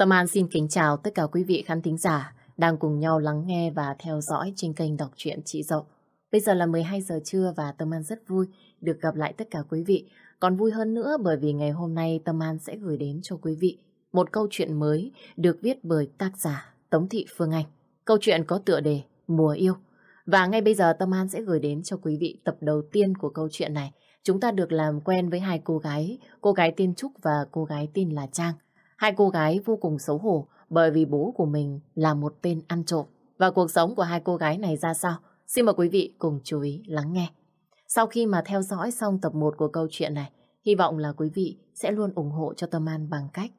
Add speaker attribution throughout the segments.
Speaker 1: Tâm An xin kính chào tất cả quý vị khán thính giả đang cùng nhau lắng nghe và theo dõi trên kênh đọc truyện Chị Dậu. Bây giờ là 12 giờ trưa và Tâm An rất vui được gặp lại tất cả quý vị. Còn vui hơn nữa bởi vì ngày hôm nay Tâm An sẽ gửi đến cho quý vị một câu chuyện mới được viết bởi tác giả Tống Thị Phương Anh. Câu chuyện có tựa đề Mùa Yêu. Và ngay bây giờ Tâm An sẽ gửi đến cho quý vị tập đầu tiên của câu chuyện này. Chúng ta được làm quen với hai cô gái, cô gái tên Trúc và cô gái tên là Trang. Hai cô gái vô cùng xấu hổ bởi vì bố của mình là một tên ăn trộm. Và cuộc sống của hai cô gái này ra sao? Xin mời quý vị cùng chú ý lắng nghe. Sau khi mà theo dõi xong tập 1 của câu chuyện này, hy vọng là quý vị sẽ luôn ủng hộ cho Tâm An bằng cách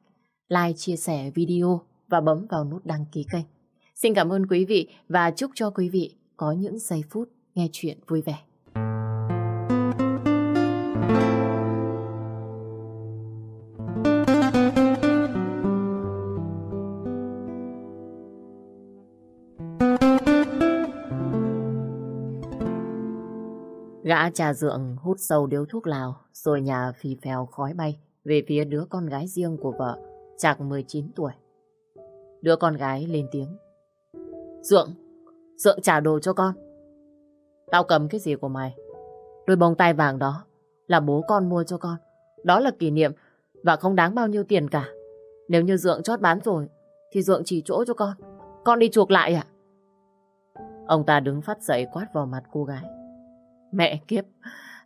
Speaker 1: like, chia sẻ video và bấm vào nút đăng ký kênh. Xin cảm ơn quý vị và chúc cho quý vị có những giây phút nghe chuyện vui vẻ. Gã trà dượng hút sâu điếu thuốc lào rồi nhà phì phèo khói bay về phía đứa con gái riêng của vợ, chạc 19 tuổi. Đứa con gái lên tiếng. Dượng, Dượng trả đồ cho con. Tao cầm cái gì của mày? Đôi bông tai vàng đó là bố con mua cho con. Đó là kỷ niệm và không đáng bao nhiêu tiền cả. Nếu như Dượng chót bán rồi thì Dượng chỉ chỗ cho con. Con đi chuộc lại à? Ông ta đứng phát dậy quát vào mặt cô gái. Mẹ kiếp,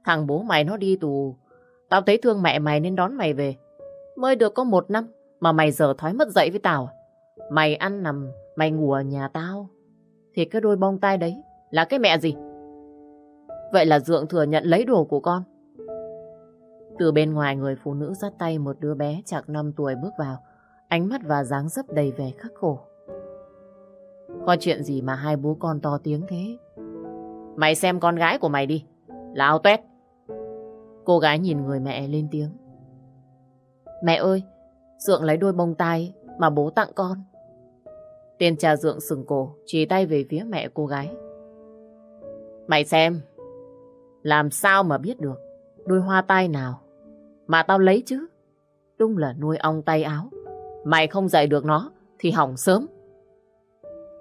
Speaker 1: thằng bố mày nó đi tù. Tao thấy thương mẹ mày nên đón mày về. Mới được có một năm mà mày giờ thói mất dậy với tao? À? Mày ăn nằm, mày ngủ ở nhà tao. Thì cái đôi bông tai đấy là cái mẹ gì? Vậy là Dượng thừa nhận lấy đồ của con. Từ bên ngoài người phụ nữ dắt tay một đứa bé chạc 5 tuổi bước vào. Ánh mắt và dáng dấp đầy vẻ khắc khổ. Có chuyện gì mà hai bố con to tiếng thế? Mày xem con gái của mày đi. Lão tuét. Cô gái nhìn người mẹ lên tiếng. Mẹ ơi, Dượng lấy đôi bông tai mà bố tặng con. Tên cha Dượng sừng cổ, chỉ tay về phía mẹ cô gái. Mày xem, làm sao mà biết được đôi hoa tai nào mà tao lấy chứ? Đúng là nuôi ong tay áo. Mày không dạy được nó thì hỏng sớm.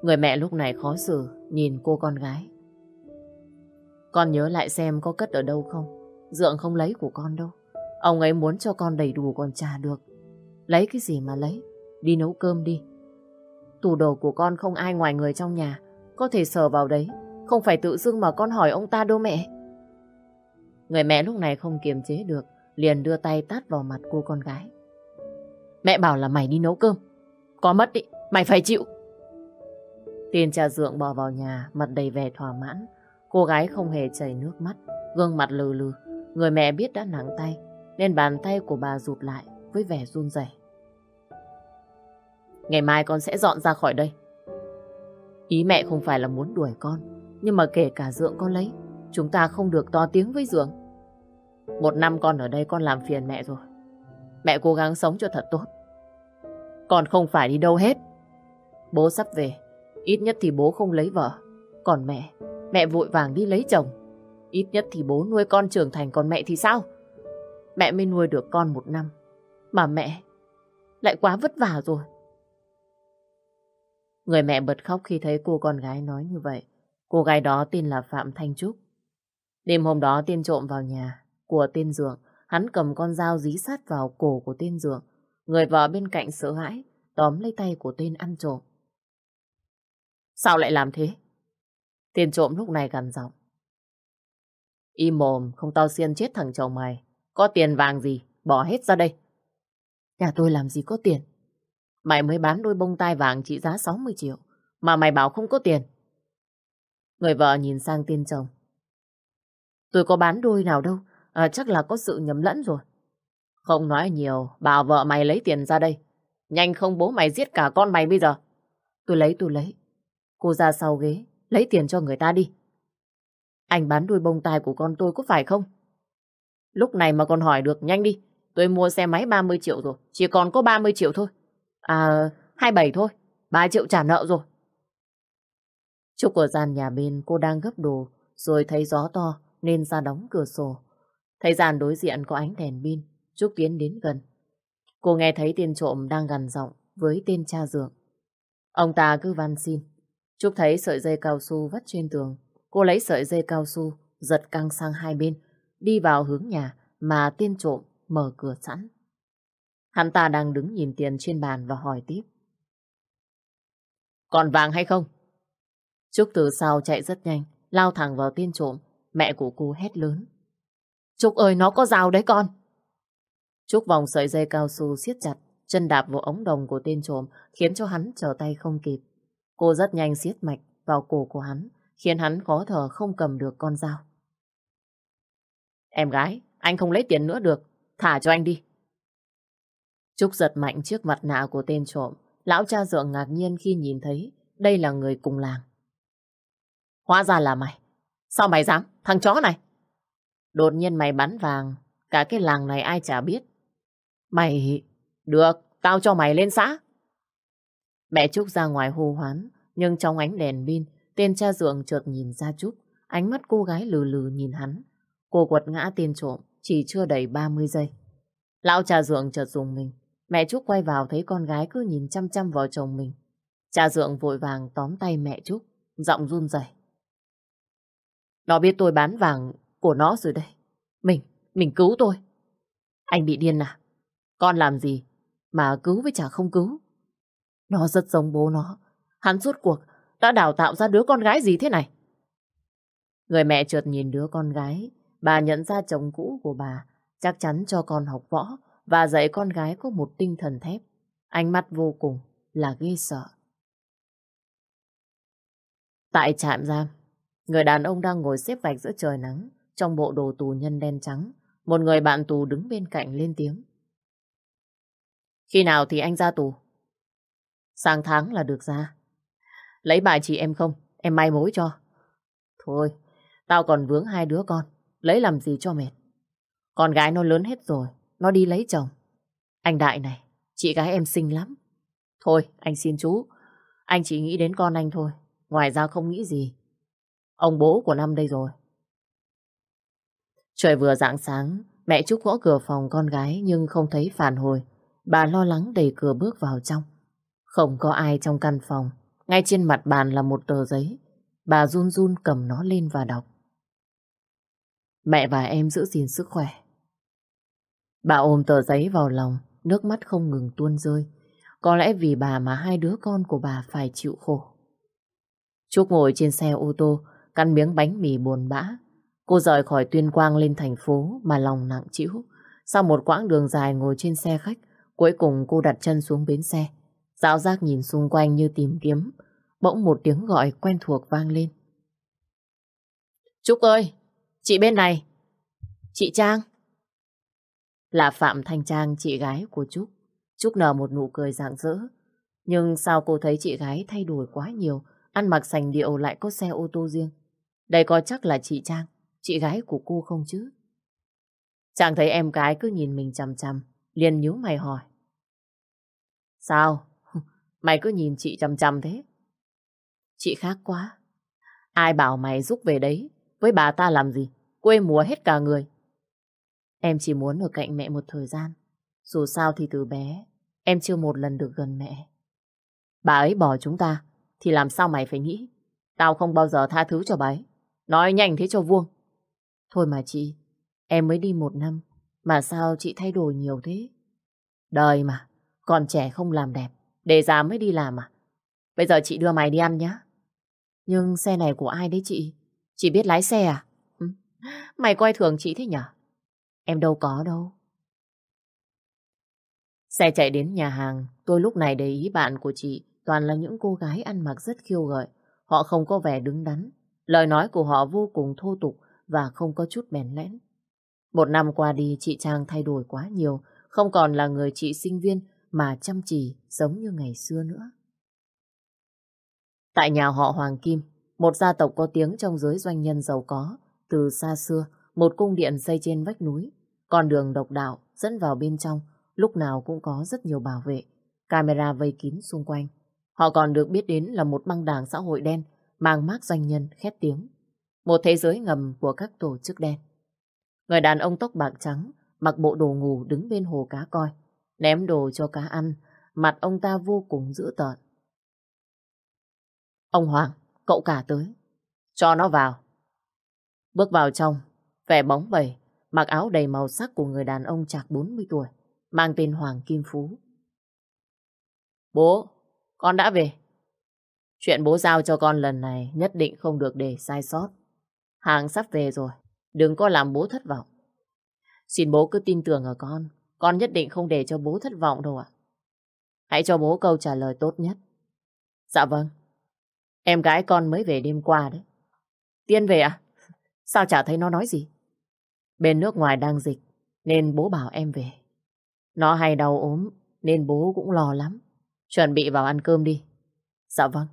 Speaker 1: Người mẹ lúc này khó xử nhìn cô con gái. Con nhớ lại xem có cất ở đâu không. Dượng không lấy của con đâu. Ông ấy muốn cho con đầy đủ còn trả được. Lấy cái gì mà lấy? Đi nấu cơm đi. Tủ đồ của con không ai ngoài người trong nhà. Có thể sờ vào đấy. Không phải tự dưng mà con hỏi ông ta đâu mẹ. Người mẹ lúc này không kiềm chế được. Liền đưa tay tát vào mặt cô con gái. Mẹ bảo là mày đi nấu cơm. Có mất đi, mày phải chịu. Tiền trà dượng bỏ vào nhà, mặt đầy vẻ thỏa mãn. Cô gái không hề chảy nước mắt, gương mặt lừ lừ. Người mẹ biết đã nặng tay, nên bàn tay của bà rụt lại với vẻ run rẩy. Ngày mai con sẽ dọn ra khỏi đây. Ý mẹ không phải là muốn đuổi con, nhưng mà kể cả dượng con lấy, chúng ta không được to tiếng với dượng. Một năm con ở đây con làm phiền mẹ rồi. Mẹ cố gắng sống cho thật tốt. Con không phải đi đâu hết. Bố sắp về, ít nhất thì bố không lấy vợ. Còn mẹ, mẹ vội vàng đi lấy chồng. Ít nhất thì bố nuôi con trưởng thành còn mẹ thì sao? Mẹ mới nuôi được con một năm. Mà mẹ lại quá vất vả rồi. Người mẹ bật khóc khi thấy cô con gái nói như vậy. Cô gái đó tên là Phạm Thanh Trúc. Đêm hôm đó tiên trộm vào nhà của tên dường, Hắn cầm con dao dí sát vào cổ của tên dường, Người vợ bên cạnh sợ hãi, tóm lấy tay của tên ăn trộm. Sao lại làm thế? Tiền trộm lúc này gần giọng. Im mồm, không tao xiên chết thằng chồng mày. Có tiền vàng gì, bỏ hết ra đây. Nhà tôi làm gì có tiền. Mày mới bán đôi bông tai vàng trị giá 60 triệu, mà mày bảo không có tiền. Người vợ nhìn sang tiên chồng. Tôi có bán đôi nào đâu, à, chắc là có sự nhầm lẫn rồi. Không nói nhiều, bảo vợ mày lấy tiền ra đây. Nhanh không bố mày giết cả con mày bây giờ. Tôi lấy, tôi lấy. Cô ra sau ghế, lấy tiền cho người ta đi. Anh bán đuôi bông tai của con tôi có phải không? Lúc này mà còn hỏi được, nhanh đi. Tôi mua xe máy 30 triệu rồi, chỉ còn có 30 triệu thôi. À, 27 thôi, 3 triệu trả nợ rồi. Trúc ở gian nhà bên cô đang gấp đồ, rồi thấy gió to nên ra đóng cửa sổ. Thấy gian đối diện có ánh đèn pin, Trúc tiến đến gần. Cô nghe thấy tên trộm đang gần giọng, với tên cha dượng. Ông ta cứ van xin. Trúc thấy sợi dây cao su vắt trên tường. Cô lấy sợi dây cao su, giật căng sang hai bên, đi vào hướng nhà mà tiên trộm mở cửa sẵn. Hắn ta đang đứng nhìn tiền trên bàn và hỏi tiếp. Còn vàng hay không? Trúc từ sau chạy rất nhanh, lao thẳng vào tiên trộm. Mẹ của cô hét lớn. Trúc ơi, nó có rào đấy con. Trúc vòng sợi dây cao su siết chặt, chân đạp vào ống đồng của tên trộm, khiến cho hắn trở tay không kịp. Cô rất nhanh siết mạch vào cổ của hắn, khiến hắn khó thở không cầm được con dao. Em gái, anh không lấy tiền nữa được, thả cho anh đi. Trúc giật mạnh trước mặt nạ của tên trộm, lão cha dượng ngạc nhiên khi nhìn thấy đây là người cùng làng. Hóa ra là mày, sao mày dám, thằng chó này? Đột nhiên mày bắn vàng, cả cái làng này ai chả biết. Mày... Được, tao cho mày lên xã. Mẹ Trúc ra ngoài hô hoán, nhưng trong ánh đèn pin, tên cha dượng chợt nhìn ra Trúc, ánh mắt cô gái lừ lừ nhìn hắn. Cô quật ngã tiền trộm, chỉ chưa đầy 30 giây. Lão cha dượng chợt dùng mình, mẹ Trúc quay vào thấy con gái cứ nhìn chăm chăm vào chồng mình. Cha dượng vội vàng tóm tay mẹ Trúc, giọng run rẩy. Nó biết tôi bán vàng của nó rồi đây. Mình, mình cứu tôi. Anh bị điên à? Con làm gì mà cứu với chả không cứu? Nó rất giống bố nó. Hắn suốt cuộc đã đào tạo ra đứa con gái gì thế này? Người mẹ chợt nhìn đứa con gái, bà nhận ra chồng cũ của bà chắc chắn cho con học võ và dạy con gái có một tinh thần thép. Ánh mắt vô cùng là ghê sợ. Tại trạm giam, người đàn ông đang ngồi xếp vạch giữa trời nắng trong bộ đồ tù nhân đen trắng. Một người bạn tù đứng bên cạnh lên tiếng. Khi nào thì anh ra tù? Sang tháng là được ra. Lấy bài chị em không? Em may mối cho. Thôi, tao còn vướng hai đứa con. Lấy làm gì cho mệt. Con gái nó lớn hết rồi. Nó đi lấy chồng. Anh Đại này, chị gái em xinh lắm. Thôi, anh xin chú. Anh chỉ nghĩ đến con anh thôi. Ngoài ra không nghĩ gì. Ông bố của năm đây rồi. Trời vừa rạng sáng, mẹ Trúc gõ cửa phòng con gái nhưng không thấy phản hồi. Bà lo lắng đẩy cửa bước vào trong. Không có ai trong căn phòng. Ngay trên mặt bàn là một tờ giấy. Bà run run cầm nó lên và đọc. Mẹ và em giữ gìn sức khỏe. Bà ôm tờ giấy vào lòng, nước mắt không ngừng tuôn rơi. Có lẽ vì bà mà hai đứa con của bà phải chịu khổ. Trúc ngồi trên xe ô tô, cắn miếng bánh mì buồn bã. Cô rời khỏi tuyên quang lên thành phố mà lòng nặng chịu. Sau một quãng đường dài ngồi trên xe khách, cuối cùng cô đặt chân xuống bến xe. Dạo giác nhìn xung quanh như tìm kiếm. Bỗng một tiếng gọi quen thuộc vang lên. Trúc ơi, chị bên này. Chị Trang. Là Phạm Thanh Trang, chị gái của Trúc. Trúc nở một nụ cười rạng rỡ. Nhưng sao cô thấy chị gái thay đổi quá nhiều, ăn mặc sành điệu lại có xe ô tô riêng. Đây có chắc là chị Trang, chị gái của cô không chứ? Chàng thấy em gái cứ nhìn mình chằm chằm, liền nhíu mày hỏi. Sao? Mày cứ nhìn chị chằm chằm thế? Chị khác quá. Ai bảo mày giúp về đấy? Với bà ta làm gì? Quê mùa hết cả người. Em chỉ muốn ở cạnh mẹ một thời gian. Dù sao thì từ bé, em chưa một lần được gần mẹ. Bà ấy bỏ chúng ta, thì làm sao mày phải nghĩ? Tao không bao giờ tha thứ cho bà ấy. Nói nhanh thế cho vuông. Thôi mà chị, em mới đi một năm, mà sao chị thay đổi nhiều thế? Đời mà, còn trẻ không làm đẹp, để già mới đi làm à? Bây giờ chị đưa mày đi ăn nhá. Nhưng xe này của ai đấy chị? Chị biết lái xe à? Mày coi thường chị thế nhở? Em đâu có đâu. Xe chạy đến nhà hàng, tôi lúc này để ý bạn của chị toàn là những cô gái ăn mặc rất khiêu gợi. Họ không có vẻ đứng đắn. Lời nói của họ vô cùng thô tục và không có chút bèn lẽn. Một năm qua đi chị Trang thay đổi quá nhiều, không còn là người chị sinh viên mà chăm chỉ giống như ngày xưa nữa. Tại nhà họ Hoàng Kim, một gia tộc có tiếng trong giới doanh nhân giàu có, từ xa xưa, một cung điện xây trên vách núi, con đường độc đạo dẫn vào bên trong, lúc nào cũng có rất nhiều bảo vệ, camera vây kín xung quanh. Họ còn được biết đến là một băng đảng xã hội đen, mang mác doanh nhân khét tiếng. Một thế giới ngầm của các tổ chức đen. Người đàn ông tóc bạc trắng, mặc bộ đồ ngủ đứng bên hồ cá coi, ném đồ cho cá ăn, mặt ông ta vô cùng dữ tợn. Ông Hoàng, cậu cả tới. Cho nó vào. Bước vào trong, vẻ bóng bẩy, mặc áo đầy màu sắc của người đàn ông chạc 40 tuổi, mang tên Hoàng Kim Phú. Bố, con đã về. Chuyện bố giao cho con lần này nhất định không được để sai sót. Hàng sắp về rồi, đừng có làm bố thất vọng. Xin bố cứ tin tưởng ở con, con nhất định không để cho bố thất vọng đâu ạ. Hãy cho bố câu trả lời tốt nhất. Dạ vâng. Em gái con mới về đêm qua đấy. Tiên về à? Sao chả thấy nó nói gì? Bên nước ngoài đang dịch, nên bố bảo em về. Nó hay đau ốm, nên bố cũng lo lắm. Chuẩn bị vào ăn cơm đi. Dạ vâng.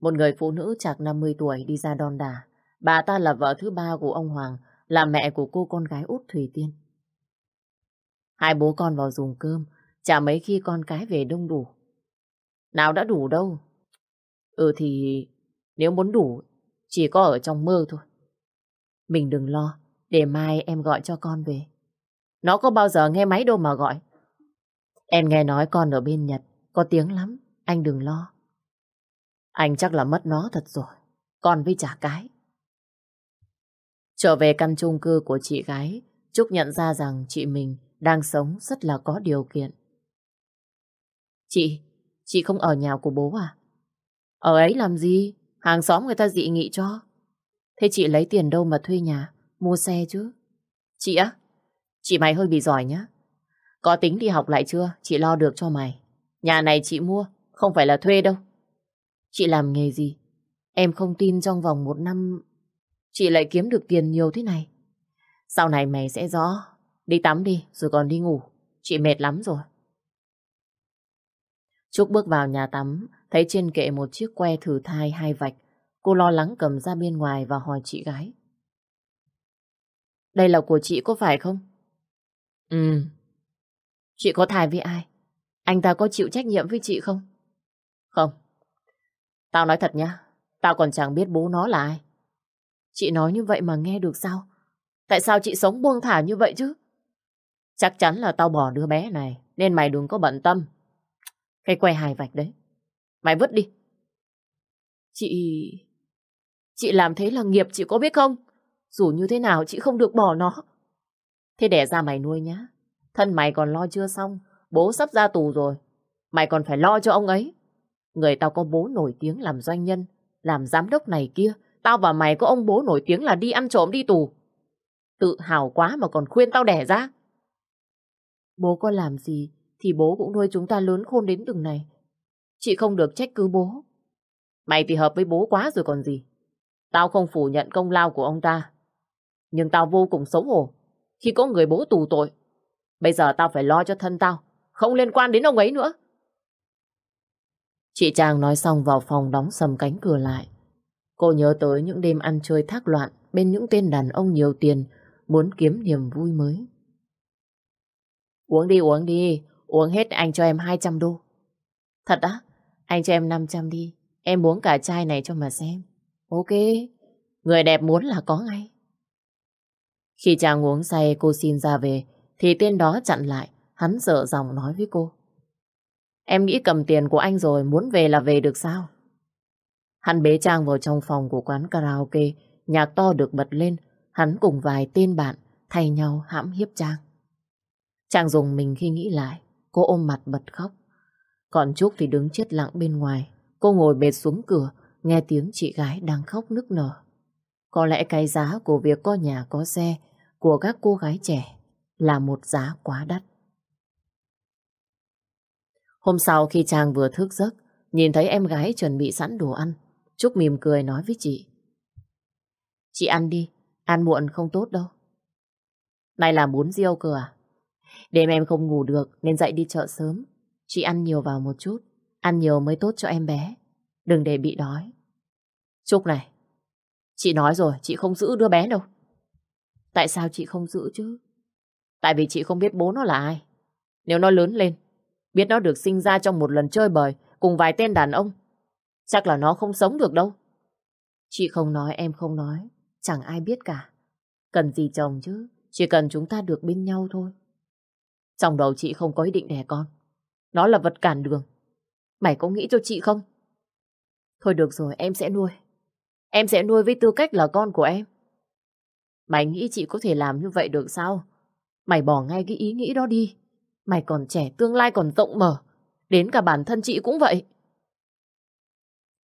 Speaker 1: Một người phụ nữ chạc 50 tuổi đi ra đòn đà. Bà ta là vợ thứ ba của ông Hoàng, là mẹ của cô con gái út Thủy Tiên. Hai bố con vào dùng cơm, chả mấy khi con cái về đông đủ. Nào đã đủ đâu. Ừ thì nếu muốn đủ, chỉ có ở trong mơ thôi. Mình đừng lo, để mai em gọi cho con về. Nó có bao giờ nghe máy đâu mà gọi. Em nghe nói con ở bên Nhật, có tiếng lắm, anh đừng lo. Anh chắc là mất nó thật rồi, con với trả cái. Trở về căn chung cư của chị gái, Trúc nhận ra rằng chị mình đang sống rất là có điều kiện. Chị, chị không ở nhà của bố à? Ở ấy làm gì? Hàng xóm người ta dị nghị cho. Thế chị lấy tiền đâu mà thuê nhà, mua xe chứ? Chị á? Chị mày hơi bị giỏi nhá. Có tính đi học lại chưa? Chị lo được cho mày. Nhà này chị mua, không phải là thuê đâu. Chị làm nghề gì? Em không tin trong vòng một năm chị lại kiếm được tiền nhiều thế này. Sau này mày sẽ rõ. Đi tắm đi, rồi còn đi ngủ. Chị mệt lắm rồi. Trúc bước vào nhà tắm, thấy trên kệ một chiếc que thử thai hai vạch. Cô lo lắng cầm ra bên ngoài và hỏi chị gái. Đây là của chị có phải không? Ừ. Chị có thai với ai? Anh ta có chịu trách nhiệm với chị không? Không. Tao nói thật nhá, tao còn chẳng biết bố nó là ai. Chị nói như vậy mà nghe được sao? Tại sao chị sống buông thả như vậy chứ? Chắc chắn là tao bỏ đứa bé này, nên mày đừng có bận tâm. Cái que hài vạch đấy. Mày vứt đi. Chị... Chị làm thế là nghiệp chị có biết không? Dù như thế nào chị không được bỏ nó. Thế đẻ ra mày nuôi nhá. Thân mày còn lo chưa xong. Bố sắp ra tù rồi. Mày còn phải lo cho ông ấy. Người tao có bố nổi tiếng làm doanh nhân, làm giám đốc này kia. Tao và mày có ông bố nổi tiếng là đi ăn trộm đi tù. Tự hào quá mà còn khuyên tao đẻ ra. Bố có làm gì thì bố cũng nuôi chúng ta lớn khôn đến từng này. Chị không được trách cứ bố. Mày thì hợp với bố quá rồi còn gì. Tao không phủ nhận công lao của ông ta. Nhưng tao vô cùng xấu hổ khi có người bố tù tội. Bây giờ tao phải lo cho thân tao, không liên quan đến ông ấy nữa. Chị Trang nói xong vào phòng đóng sầm cánh cửa lại. Cô nhớ tới những đêm ăn chơi thác loạn bên những tên đàn ông nhiều tiền muốn kiếm niềm vui mới. Uống đi uống đi, uống hết anh cho em 200 đô. Thật á? Anh cho em 500 đi, em uống cả chai này cho mà xem. Ok, người đẹp muốn là có ngay. Khi chàng uống say cô xin ra về, thì tên đó chặn lại, hắn sợ dòng nói với cô. Em nghĩ cầm tiền của anh rồi, muốn về là về được sao? Hắn bế Trang vào trong phòng của quán karaoke, nhạc to được bật lên, hắn cùng vài tên bạn thay nhau hãm hiếp Trang. Trang dùng mình khi nghĩ lại, cô ôm mặt bật khóc. Còn Trúc thì đứng chết lặng bên ngoài, cô ngồi bệt xuống cửa, nghe tiếng chị gái đang khóc nức nở. Có lẽ cái giá của việc có nhà có xe của các cô gái trẻ là một giá quá đắt. Hôm sau khi chàng vừa thức giấc, nhìn thấy em gái chuẩn bị sẵn đồ ăn, Trúc mỉm cười nói với chị. Chị ăn đi, ăn muộn không tốt đâu. Này là bún riêu cơ à? Đêm em không ngủ được nên dậy đi chợ sớm. Chị ăn nhiều vào một chút, ăn nhiều mới tốt cho em bé. Đừng để bị đói. Trúc này, chị nói rồi, chị không giữ đứa bé đâu. Tại sao chị không giữ chứ? Tại vì chị không biết bố nó là ai. Nếu nó lớn lên, biết nó được sinh ra trong một lần chơi bời cùng vài tên đàn ông, chắc là nó không sống được đâu. Chị không nói, em không nói, chẳng ai biết cả. Cần gì chồng chứ, chỉ cần chúng ta được bên nhau thôi. Trong đầu chị không có ý định đẻ con. Nó là vật cản đường. Mày có nghĩ cho chị không? Thôi được rồi, em sẽ nuôi. Em sẽ nuôi với tư cách là con của em. Mày nghĩ chị có thể làm như vậy được sao? Mày bỏ ngay cái ý nghĩ đó đi. Mày còn trẻ, tương lai còn rộng mở. Đến cả bản thân chị cũng vậy.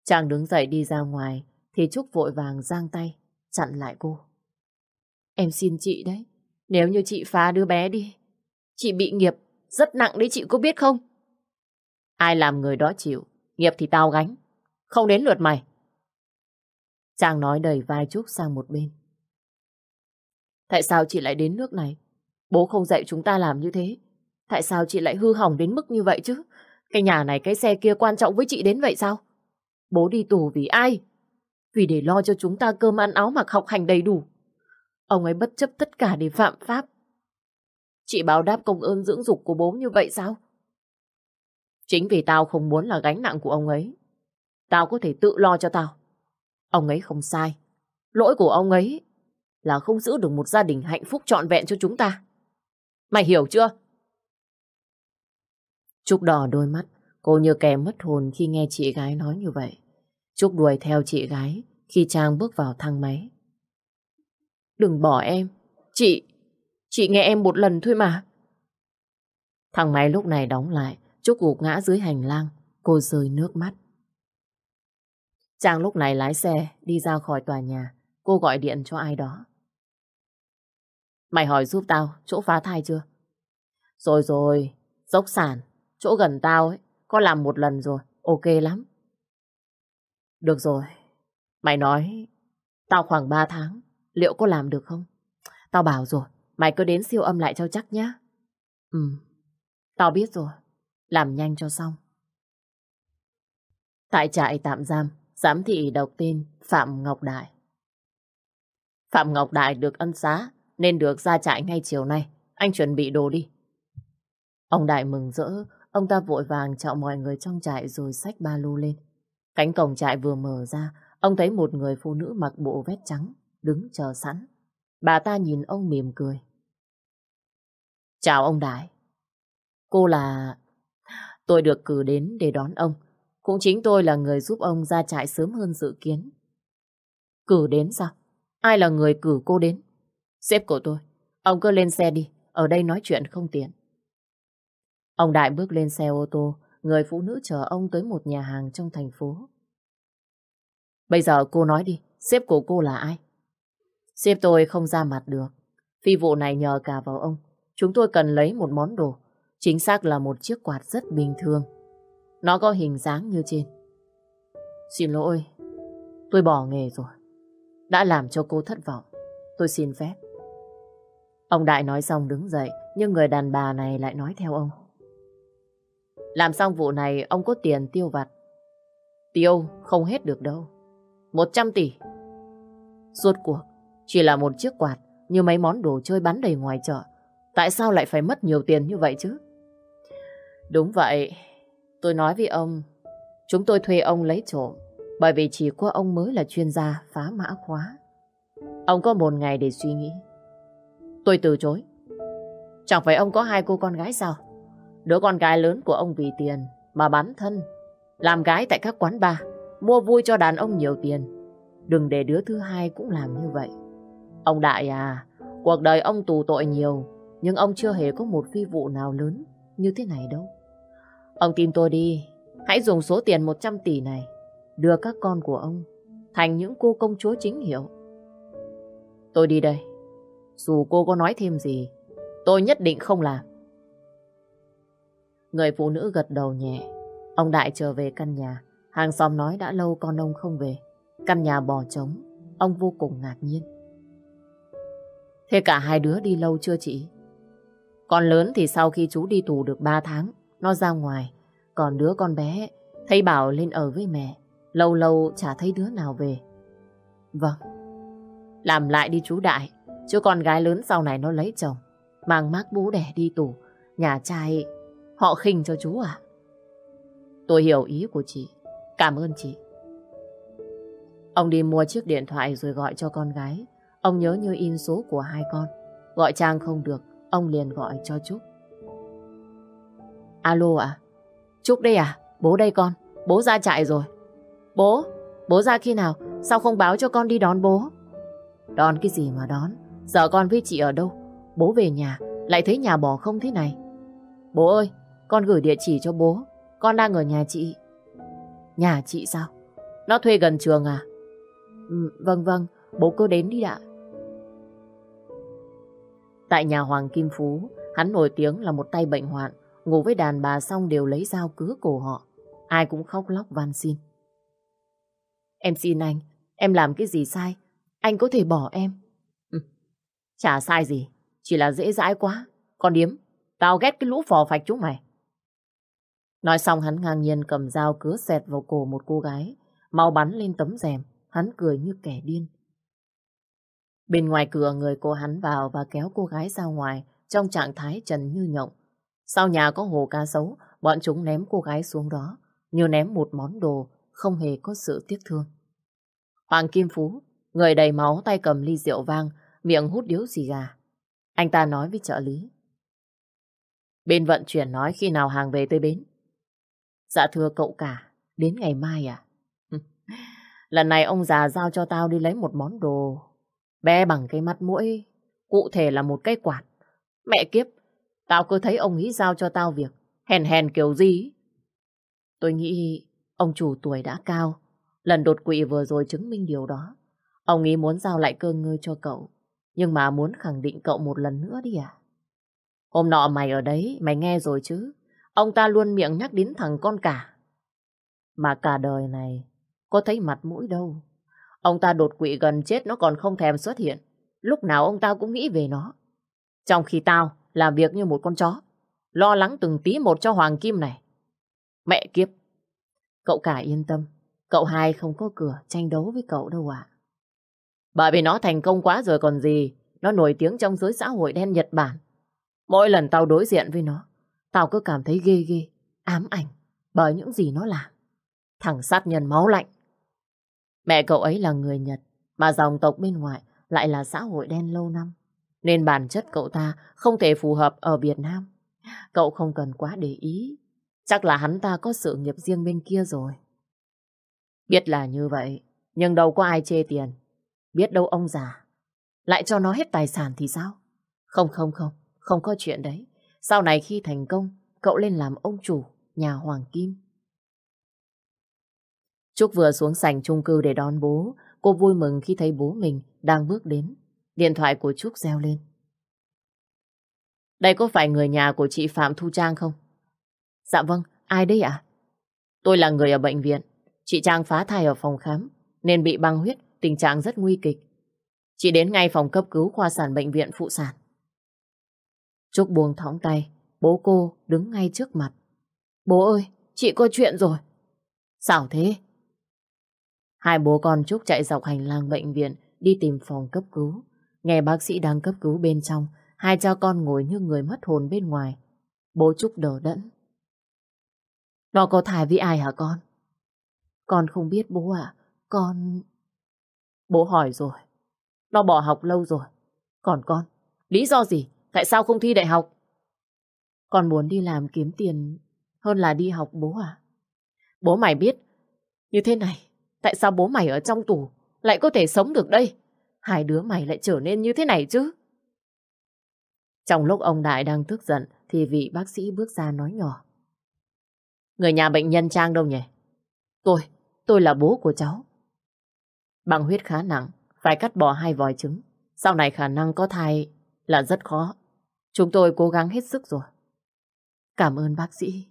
Speaker 1: Chàng đứng dậy đi ra ngoài, thì Trúc vội vàng giang tay, chặn lại cô. Em xin chị đấy, nếu như chị phá đứa bé đi, chị bị nghiệp rất nặng đấy chị có biết không? Ai làm người đó chịu, nghiệp thì tao gánh, không đến lượt mày. Chàng nói đầy vai Trúc sang một bên. Tại sao chị lại đến nước này? Bố không dạy chúng ta làm như thế. Tại sao chị lại hư hỏng đến mức như vậy chứ? Cái nhà này cái xe kia quan trọng với chị đến vậy sao? Bố đi tù vì ai? Vì để lo cho chúng ta cơm ăn áo mặc học hành đầy đủ. Ông ấy bất chấp tất cả để phạm pháp. Chị báo đáp công ơn dưỡng dục của bố như vậy sao? Chính vì tao không muốn là gánh nặng của ông ấy. Tao có thể tự lo cho tao. Ông ấy không sai. Lỗi của ông ấy là không giữ được một gia đình hạnh phúc trọn vẹn cho chúng ta. Mày hiểu chưa? Trúc đỏ đôi mắt, cô như kẻ mất hồn khi nghe chị gái nói như vậy. Trúc đuổi theo chị gái khi Trang bước vào thang máy. Đừng bỏ em. Chị, chị nghe em một lần thôi mà. thằng máy lúc này đóng lại, Trúc gục ngã dưới hành lang, cô rơi nước mắt. Trang lúc này lái xe đi ra khỏi tòa nhà, cô gọi điện cho ai đó. Mày hỏi giúp tao chỗ phá thai chưa? Rồi rồi, dốc sản, chỗ gần tao ấy, có làm một lần rồi, ok lắm. Được rồi, mày nói tao khoảng 3 tháng, liệu có làm được không? Tao bảo rồi, mày cứ đến siêu âm lại cho chắc nhé, Ừ, tao biết rồi, làm nhanh cho xong. Tại trại tạm giam, giám thị đọc tên Phạm Ngọc Đại. Phạm Ngọc Đại được ân xá nên được ra trại ngay chiều nay. Anh chuẩn bị đồ đi. Ông Đại mừng rỡ, ông ta vội vàng chào mọi người trong trại rồi xách ba lô lên. Cánh cổng trại vừa mở ra, ông thấy một người phụ nữ mặc bộ vest trắng, đứng chờ sẵn. Bà ta nhìn ông mỉm cười. Chào ông Đại. Cô là... Tôi được cử đến để đón ông. Cũng chính tôi là người giúp ông ra trại sớm hơn dự kiến. Cử đến sao? Ai là người cử cô đến? Sếp của tôi. Ông cứ lên xe đi. Ở đây nói chuyện không tiện. Ông Đại bước lên xe ô tô. Người phụ nữ chờ ông tới một nhà hàng trong thành phố. Bây giờ cô nói đi. Sếp của cô là ai? Sếp tôi không ra mặt được. Phi vụ này nhờ cả vào ông. Chúng tôi cần lấy một món đồ. Chính xác là một chiếc quạt rất bình thường. Nó có hình dáng như trên. Xin lỗi. Tôi bỏ nghề rồi. Đã làm cho cô thất vọng. Tôi xin phép. Ông Đại nói xong đứng dậy, nhưng người đàn bà này lại nói theo ông. Làm xong vụ này, ông có tiền tiêu vặt. Tiêu không hết được đâu. 100 tỷ. Suốt cuộc, chỉ là một chiếc quạt như mấy món đồ chơi bán đầy ngoài chợ. Tại sao lại phải mất nhiều tiền như vậy chứ? Đúng vậy. Tôi nói với ông, chúng tôi thuê ông lấy trộm. Bởi vì chỉ có ông mới là chuyên gia phá mã khóa. Ông có một ngày để suy nghĩ. Tôi từ chối. Chẳng phải ông có hai cô con gái sao? Đứa con gái lớn của ông vì tiền mà bán thân. Làm gái tại các quán bar. Mua vui cho đàn ông nhiều tiền. Đừng để đứa thứ hai cũng làm như vậy. Ông Đại à, cuộc đời ông tù tội nhiều. Nhưng ông chưa hề có một phi vụ nào lớn như thế này đâu. Ông tin tôi đi. Hãy dùng số tiền 100 tỷ này đưa các con của ông thành những cô công chúa chính hiệu. Tôi đi đây. Dù cô có nói thêm gì, tôi nhất định không làm. Người phụ nữ gật đầu nhẹ. Ông Đại trở về căn nhà. Hàng xóm nói đã lâu con ông không về. Căn nhà bỏ trống. Ông vô cùng ngạc nhiên. Thế cả hai đứa đi lâu chưa chị? Con lớn thì sau khi chú đi tù được 3 tháng, nó ra ngoài. Còn đứa con bé, thấy bảo lên ở với mẹ. Lâu lâu chả thấy đứa nào về. Vâng. Làm lại đi chú Đại. Chứ con gái lớn sau này nó lấy chồng. Mang mác bú đẻ đi tù. Nhà trai họ khinh cho chú à? Tôi hiểu ý của chị. Cảm ơn chị. Ông đi mua chiếc điện thoại rồi gọi cho con gái. Ông nhớ như in số của hai con. Gọi Trang không được, ông liền gọi cho Trúc. Alo ạ, Trúc đây à? Bố đây con. Bố ra trại rồi. Bố? Bố ra khi nào? Sao không báo cho con đi đón bố? Đón cái gì mà đón? Giờ con với chị ở đâu? Bố về nhà, lại thấy nhà bỏ không thế này. Bố ơi, con gửi địa chỉ cho bố. Con đang ở nhà chị. Nhà chị sao? Nó thuê gần trường à? Ừ, vâng vâng, bố cứ đến đi ạ. Tại nhà Hoàng Kim Phú, hắn nổi tiếng là một tay bệnh hoạn, ngủ với đàn bà xong đều lấy dao cứa cổ họ. Ai cũng khóc lóc van xin. Em xin anh, em làm cái gì sai? Anh có thể bỏ em. Ừ, chả sai gì, chỉ là dễ dãi quá. Con điếm, tao ghét cái lũ phò phạch chúng mày. Nói xong hắn ngang nhiên cầm dao cứa xẹt vào cổ một cô gái, mau bắn lên tấm rèm, hắn cười như kẻ điên. Bên ngoài cửa người cô hắn vào và kéo cô gái ra ngoài trong trạng thái trần như nhộng. Sau nhà có hồ cá sấu, bọn chúng ném cô gái xuống đó, như ném một món đồ, không hề có sự tiếc thương. Hoàng Kim Phú, người đầy máu tay cầm ly rượu vang, miệng hút điếu xì gà. Anh ta nói với trợ lý. Bên vận chuyển nói khi nào hàng về tới bến. Dạ thưa cậu cả, đến ngày mai à? Lần này ông già giao cho tao đi lấy một món đồ bé bằng cái mắt mũi, cụ thể là một cái quạt. Mẹ kiếp, tao cứ thấy ông ý giao cho tao việc, hèn hèn kiểu gì. Tôi nghĩ ông chủ tuổi đã cao, lần đột quỵ vừa rồi chứng minh điều đó. Ông ấy muốn giao lại cơ ngơi cho cậu, nhưng mà muốn khẳng định cậu một lần nữa đi à? Hôm nọ mày ở đấy, mày nghe rồi chứ? Ông ta luôn miệng nhắc đến thằng con cả. Mà cả đời này, có thấy mặt mũi đâu. Ông ta đột quỵ gần chết nó còn không thèm xuất hiện. Lúc nào ông ta cũng nghĩ về nó. Trong khi tao làm việc như một con chó, lo lắng từng tí một cho Hoàng Kim này. Mẹ kiếp! Cậu cả yên tâm, cậu hai không có cửa tranh đấu với cậu đâu ạ. Bởi vì nó thành công quá rồi còn gì, nó nổi tiếng trong giới xã hội đen Nhật Bản. Mỗi lần tao đối diện với nó, tao cứ cảm thấy ghê ghê, ám ảnh bởi những gì nó làm. Thằng sát nhân máu lạnh. Mẹ cậu ấy là người Nhật, mà dòng tộc bên ngoại lại là xã hội đen lâu năm. Nên bản chất cậu ta không thể phù hợp ở Việt Nam. Cậu không cần quá để ý. Chắc là hắn ta có sự nghiệp riêng bên kia rồi. Biết là như vậy, nhưng đâu có ai chê tiền. Biết đâu ông già. Lại cho nó hết tài sản thì sao? Không không không, không có chuyện đấy. Sau này khi thành công, cậu lên làm ông chủ nhà Hoàng Kim. Trúc vừa xuống sảnh chung cư để đón bố. Cô vui mừng khi thấy bố mình đang bước đến. Điện thoại của Trúc reo lên. Đây có phải người nhà của chị Phạm Thu Trang không? Dạ vâng, ai đấy ạ? Tôi là người ở bệnh viện. Chị Trang phá thai ở phòng khám, nên bị băng huyết, tình trạng rất nguy kịch. Chị đến ngay phòng cấp cứu khoa sản bệnh viện phụ sản. Trúc buông thõng tay, bố cô đứng ngay trước mặt. Bố ơi, chị có chuyện rồi. Sao thế? Hai bố con Trúc chạy dọc hành lang bệnh viện đi tìm phòng cấp cứu. Nghe bác sĩ đang cấp cứu bên trong, hai cha con ngồi như người mất hồn bên ngoài. Bố Trúc đờ đẫn. Nó có thai với ai hả con? Con không biết bố ạ. Con... Bố hỏi rồi. Nó bỏ học lâu rồi. Còn con, lý do gì? Tại sao không thi đại học? Con muốn đi làm kiếm tiền hơn là đi học bố à? Bố mày biết, như thế này, tại sao bố mày ở trong tù lại có thể sống được đây? Hai đứa mày lại trở nên như thế này chứ? Trong lúc ông Đại đang tức giận thì vị bác sĩ bước ra nói nhỏ. Người nhà bệnh nhân Trang đâu nhỉ? Tôi, tôi là bố của cháu. Bằng huyết khá nặng, phải cắt bỏ hai vòi trứng. Sau này khả năng có thai là rất khó. Chúng tôi cố gắng hết sức rồi. Cảm ơn bác sĩ.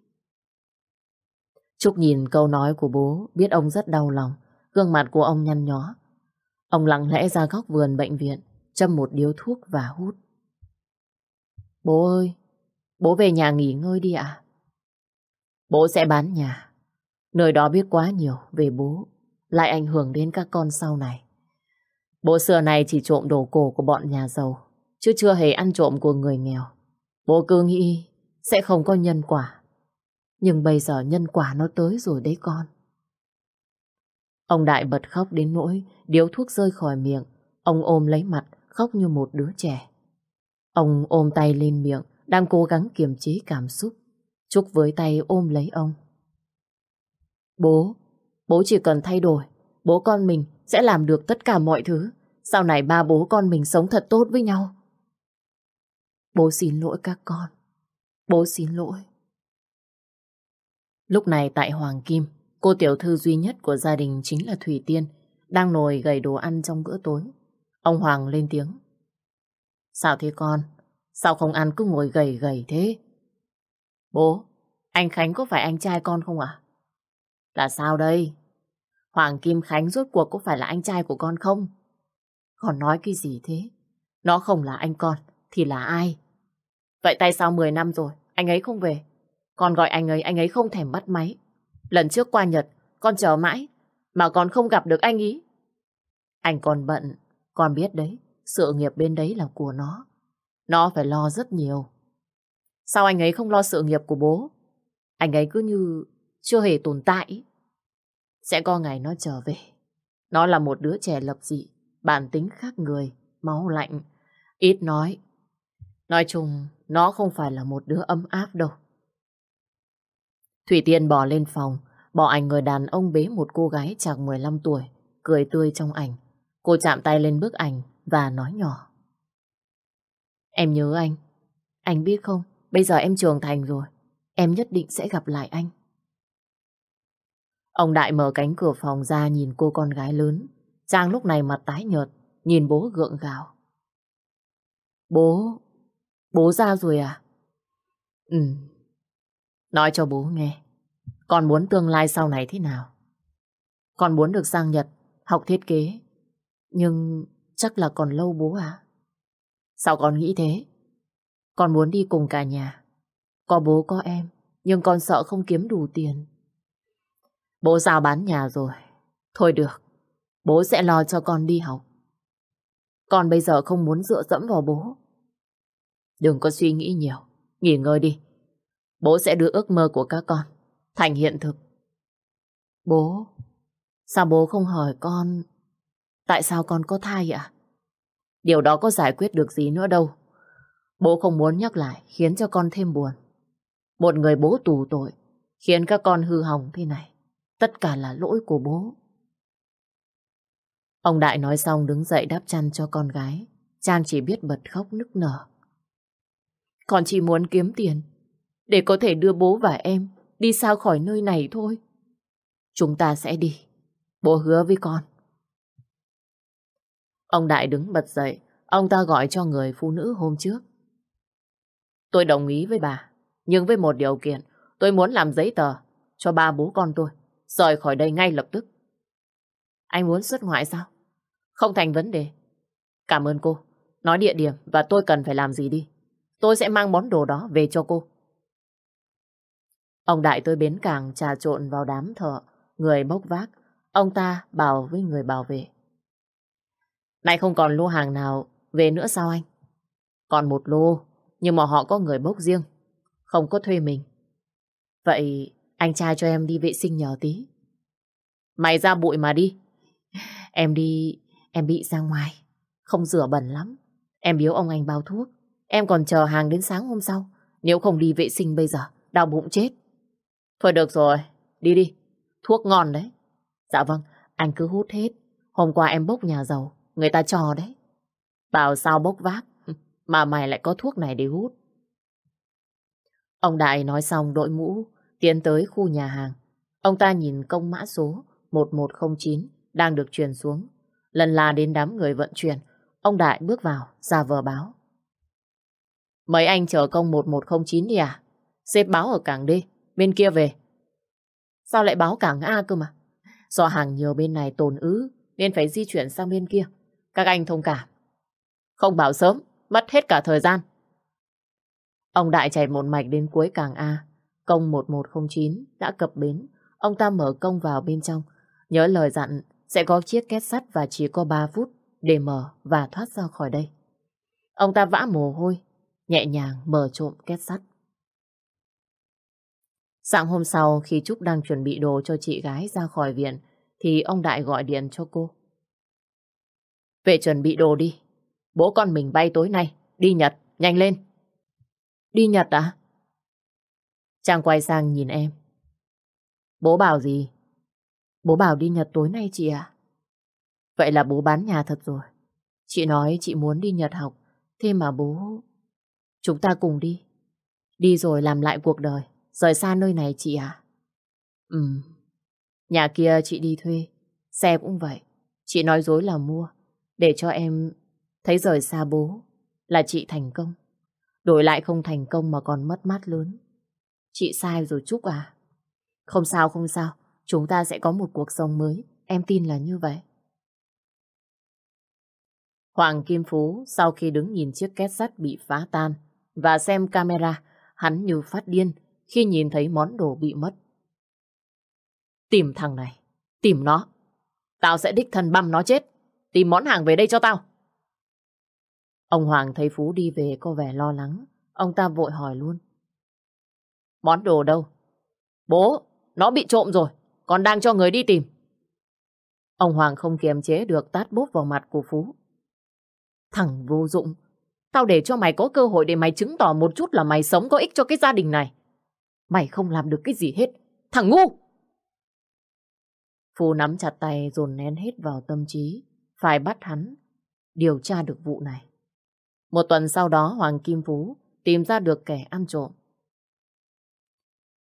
Speaker 1: Trúc nhìn câu nói của bố, biết ông rất đau lòng. Gương mặt của ông nhăn nhó. Ông lặng lẽ ra góc vườn bệnh viện, châm một điếu thuốc và hút. Bố ơi, bố về nhà nghỉ ngơi đi ạ. Bố sẽ bán nhà. Nơi đó biết quá nhiều về bố, lại ảnh hưởng đến các con sau này. Bố xưa này chỉ trộm đồ cổ của bọn nhà giàu, chứ chưa hề ăn trộm của người nghèo. Bố cứ nghĩ sẽ không có nhân quả. Nhưng bây giờ nhân quả nó tới rồi đấy con. Ông Đại bật khóc đến nỗi điếu thuốc rơi khỏi miệng. Ông ôm lấy mặt, khóc như một đứa trẻ. Ông ôm tay lên miệng, đang cố gắng kiềm chế cảm xúc. Trúc với tay ôm lấy ông. Bố, bố chỉ cần thay đổi, bố con mình sẽ làm được tất cả mọi thứ. Sau này ba bố con mình sống thật tốt với nhau. Bố xin lỗi các con. Bố xin lỗi. Lúc này tại Hoàng Kim, cô tiểu thư duy nhất của gia đình chính là Thủy Tiên, đang ngồi gầy đồ ăn trong bữa tối. Ông Hoàng lên tiếng. Sao thế con? Sao không ăn cứ ngồi gầy gầy thế? Bố, anh Khánh có phải anh trai con không ạ? Là sao đây? Hoàng Kim Khánh rốt cuộc có phải là anh trai của con không? Còn nói cái gì thế? Nó không là anh con, thì là ai? Vậy tại sao 10 năm rồi, anh ấy không về? Con gọi anh ấy, anh ấy không thèm bắt máy. Lần trước qua Nhật, con chờ mãi, mà con không gặp được anh ý. Anh còn bận, con biết đấy, sự nghiệp bên đấy là của nó. Nó phải lo rất nhiều. Sao anh ấy không lo sự nghiệp của bố? Anh ấy cứ như chưa hề tồn tại. Sẽ có ngày nó trở về. Nó là một đứa trẻ lập dị, bản tính khác người, máu lạnh, ít nói. Nói chung, nó không phải là một đứa ấm áp đâu. Thủy Tiên bỏ lên phòng, bỏ ảnh người đàn ông bế một cô gái chạc 15 tuổi, cười tươi trong ảnh. Cô chạm tay lên bức ảnh và nói nhỏ. Em nhớ anh. Anh biết không, bây giờ em trưởng thành rồi. Em nhất định sẽ gặp lại anh. Ông Đại mở cánh cửa phòng ra nhìn cô con gái lớn. Trang lúc này mặt tái nhợt, nhìn bố gượng gạo. Bố, bố ra rồi à? Ừ, nói cho bố nghe. Con muốn tương lai sau này thế nào? Con muốn được sang Nhật, học thiết kế. Nhưng chắc là còn lâu bố à? Sao con nghĩ thế? Con muốn đi cùng cả nhà. Có bố có em, nhưng con sợ không kiếm đủ tiền. Bố giao bán nhà rồi. Thôi được, bố sẽ lo cho con đi học. Con bây giờ không muốn dựa dẫm vào bố. Đừng có suy nghĩ nhiều, nghỉ ngơi đi. Bố sẽ đưa ước mơ của các con thành hiện thực. Bố, sao bố không hỏi con tại sao con có thai ạ? Điều đó có giải quyết được gì nữa đâu. Bố không muốn nhắc lại khiến cho con thêm buồn. Một người bố tù tội khiến các con hư hỏng thế này. Tất cả là lỗi của bố. Ông Đại nói xong đứng dậy đắp chăn cho con gái. Trang chỉ biết bật khóc nức nở. Con chỉ muốn kiếm tiền để có thể đưa bố và em đi xa khỏi nơi này thôi. Chúng ta sẽ đi. Bố hứa với con. Ông Đại đứng bật dậy. Ông ta gọi cho người phụ nữ hôm trước. Tôi đồng ý với bà. Nhưng với một điều kiện. Tôi muốn làm giấy tờ cho ba bố con tôi. Rời khỏi đây ngay lập tức. Anh muốn xuất ngoại sao? Không thành vấn đề. Cảm ơn cô. Nói địa điểm và tôi cần phải làm gì đi. Tôi sẽ mang món đồ đó về cho cô. Ông đại tôi bến cảng trà trộn vào đám thợ, người bốc vác. Ông ta bảo với người bảo vệ. Này không còn lô hàng nào về nữa sao anh? Còn một lô, nhưng mà họ có người bốc riêng, không có thuê mình. Vậy anh trai cho em đi vệ sinh nhờ tí. Mày ra bụi mà đi. Em đi, em bị ra ngoài, không rửa bẩn lắm. Em biếu ông anh bao thuốc. Em còn chờ hàng đến sáng hôm sau. Nếu không đi vệ sinh bây giờ, đau bụng chết. Thôi được rồi, đi đi. Thuốc ngon đấy. Dạ vâng, anh cứ hút hết. Hôm qua em bốc nhà giàu, người ta cho đấy. Bảo sao bốc vác, mà mày lại có thuốc này để hút. Ông Đại nói xong đội mũ, tiến tới khu nhà hàng. Ông ta nhìn công mã số 1109 đang được truyền xuống. Lần là đến đám người vận chuyển, ông Đại bước vào, ra vờ báo. Mấy anh chờ công 1109 đi à? Xếp báo ở cảng đi bên kia về. Sao lại báo cảng A cơ mà? Do hàng nhiều bên này tồn ứ, nên phải di chuyển sang bên kia. Các anh thông cảm. Không bảo sớm, mất hết cả thời gian. Ông Đại chạy một mạch đến cuối cảng A. Công 1109 đã cập bến. Ông ta mở công vào bên trong. Nhớ lời dặn sẽ có chiếc két sắt và chỉ có 3 phút để mở và thoát ra khỏi đây. Ông ta vã mồ hôi, nhẹ nhàng mở trộm két sắt. Sáng hôm sau khi Trúc đang chuẩn bị đồ cho chị gái ra khỏi viện thì ông Đại gọi điện cho cô. Về chuẩn bị đồ đi. Bố con mình bay tối nay. Đi Nhật, nhanh lên. Đi Nhật à? Trang quay sang nhìn em. Bố bảo gì? Bố bảo đi Nhật tối nay chị à? Vậy là bố bán nhà thật rồi. Chị nói chị muốn đi Nhật học, thế mà bố... Chúng ta cùng đi. Đi rồi làm lại cuộc đời, rời xa nơi này chị à? Ừ, nhà kia chị đi thuê, xe cũng vậy. Chị nói dối là mua, để cho em thấy rời xa bố là chị thành công. Đổi lại không thành công mà còn mất mát lớn. Chị sai rồi Trúc à? Không sao không sao, chúng ta sẽ có một cuộc sống mới, em tin là như vậy. Hoàng Kim Phú sau khi đứng nhìn chiếc két sắt bị phá tan và xem camera, hắn như phát điên khi nhìn thấy món đồ bị mất. Tìm thằng này, tìm nó. Tao sẽ đích thân băm nó chết. Tìm món hàng về đây cho tao. Ông Hoàng thấy Phú đi về có vẻ lo lắng. Ông ta vội hỏi luôn. Món đồ đâu? Bố, nó bị trộm rồi. Còn đang cho người đi tìm. Ông Hoàng không kiềm chế được tát bốp vào mặt của Phú. Thằng vô dụng. Tao để cho mày có cơ hội để mày chứng tỏ một chút là mày sống có ích cho cái gia đình này. Mày không làm được cái gì hết. Thằng ngu! Phú nắm chặt tay dồn nén hết vào tâm trí. Phải bắt hắn điều tra được vụ này. Một tuần sau đó Hoàng Kim Phú tìm ra được kẻ ăn trộm.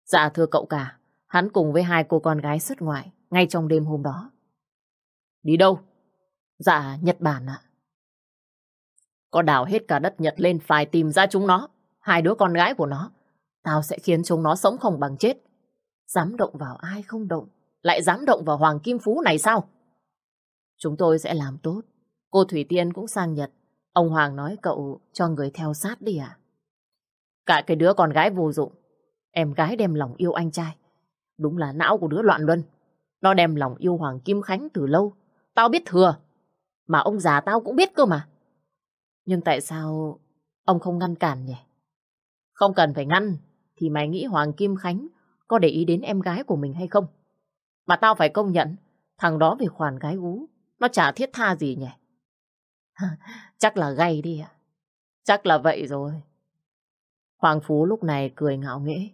Speaker 1: Dạ thưa cậu cả, hắn cùng với hai cô con gái xuất ngoại ngay trong đêm hôm đó. Đi đâu? Dạ Nhật Bản ạ. Có đào hết cả đất Nhật lên phải tìm ra chúng nó, hai đứa con gái của nó. Tao sẽ khiến chúng nó sống không bằng chết. Dám động vào ai không động, lại dám động vào Hoàng Kim Phú này sao? Chúng tôi sẽ làm tốt. Cô Thủy Tiên cũng sang Nhật. Ông Hoàng nói cậu cho người theo sát đi à? Cả cái đứa con gái vô dụng. Em gái đem lòng yêu anh trai. Đúng là não của đứa loạn luân. Nó đem lòng yêu Hoàng Kim Khánh từ lâu. Tao biết thừa. Mà ông già tao cũng biết cơ mà. Nhưng tại sao ông không ngăn cản nhỉ? Không cần phải ngăn. Thì mày nghĩ Hoàng Kim Khánh có để ý đến em gái của mình hay không? Mà tao phải công nhận thằng đó về khoản gái gú. Nó chả thiết tha gì nhỉ? Chắc là gay đi ạ. Chắc là vậy rồi. Hoàng Phú lúc này cười ngạo nghễ.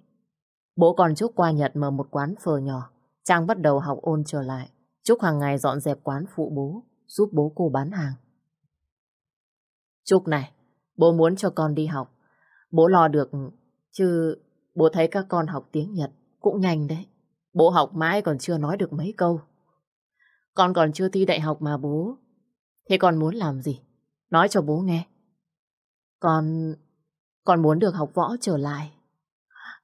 Speaker 1: Bố còn Trúc qua Nhật mở một quán phở nhỏ. Trang bắt đầu học ôn trở lại. Trúc hàng ngày dọn dẹp quán phụ bố, giúp bố cô bán hàng. Trúc này, bố muốn cho con đi học. Bố lo được, chứ bố thấy các con học tiếng Nhật cũng nhanh đấy. Bố học mãi còn chưa nói được mấy câu. Con còn chưa thi đại học mà bố. Thế con muốn làm gì? Nói cho bố nghe. Con... Con muốn được học võ trở lại.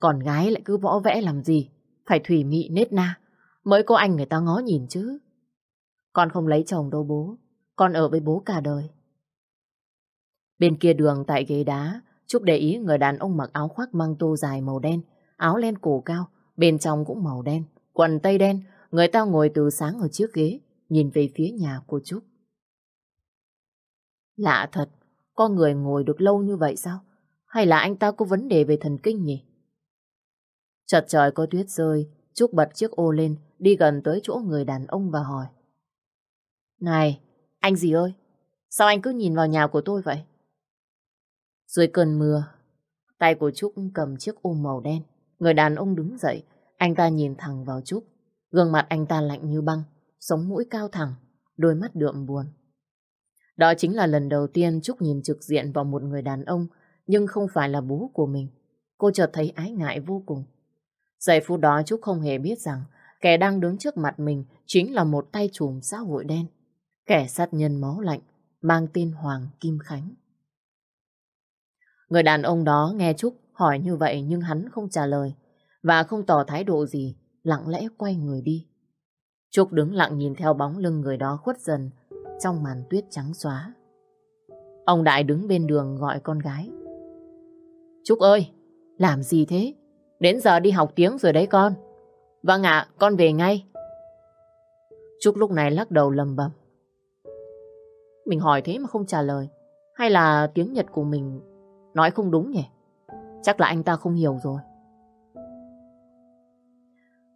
Speaker 1: Còn gái lại cứ võ vẽ làm gì? Phải thủy mị nết na. Mới có anh người ta ngó nhìn chứ. Con không lấy chồng đâu bố. Con ở với bố cả đời. Bên kia đường tại ghế đá, Trúc để ý người đàn ông mặc áo khoác măng tô dài màu đen, áo len cổ cao, bên trong cũng màu đen, quần tây đen. Người ta ngồi từ sáng ở chiếc ghế, nhìn về phía nhà của Trúc. Lạ thật, có người ngồi được lâu như vậy sao? Hay là anh ta có vấn đề về thần kinh nhỉ? Chợt trời có tuyết rơi, Trúc bật chiếc ô lên, đi gần tới chỗ người đàn ông và hỏi. Này, anh gì ơi? Sao anh cứ nhìn vào nhà của tôi vậy? Dưới cơn mưa, tay của Trúc cầm chiếc ô màu đen. Người đàn ông đứng dậy, anh ta nhìn thẳng vào Trúc. Gương mặt anh ta lạnh như băng, sống mũi cao thẳng, đôi mắt đượm buồn. Đó chính là lần đầu tiên Trúc nhìn trực diện vào một người đàn ông, nhưng không phải là bố của mình. Cô chợt thấy ái ngại vô cùng. Giây phút đó Trúc không hề biết rằng kẻ đang đứng trước mặt mình chính là một tay trùm xã hội đen. Kẻ sát nhân máu lạnh, mang tên Hoàng Kim Khánh. Người đàn ông đó nghe Trúc hỏi như vậy nhưng hắn không trả lời và không tỏ thái độ gì, lặng lẽ quay người đi. Trúc đứng lặng nhìn theo bóng lưng người đó khuất dần trong màn tuyết trắng xóa. Ông Đại đứng bên đường gọi con gái. Trúc ơi, làm gì thế? Đến giờ đi học tiếng rồi đấy con. Vâng ạ, con về ngay. Trúc lúc này lắc đầu lầm bầm. Mình hỏi thế mà không trả lời. Hay là tiếng Nhật của mình nói không đúng nhỉ? Chắc là anh ta không hiểu rồi.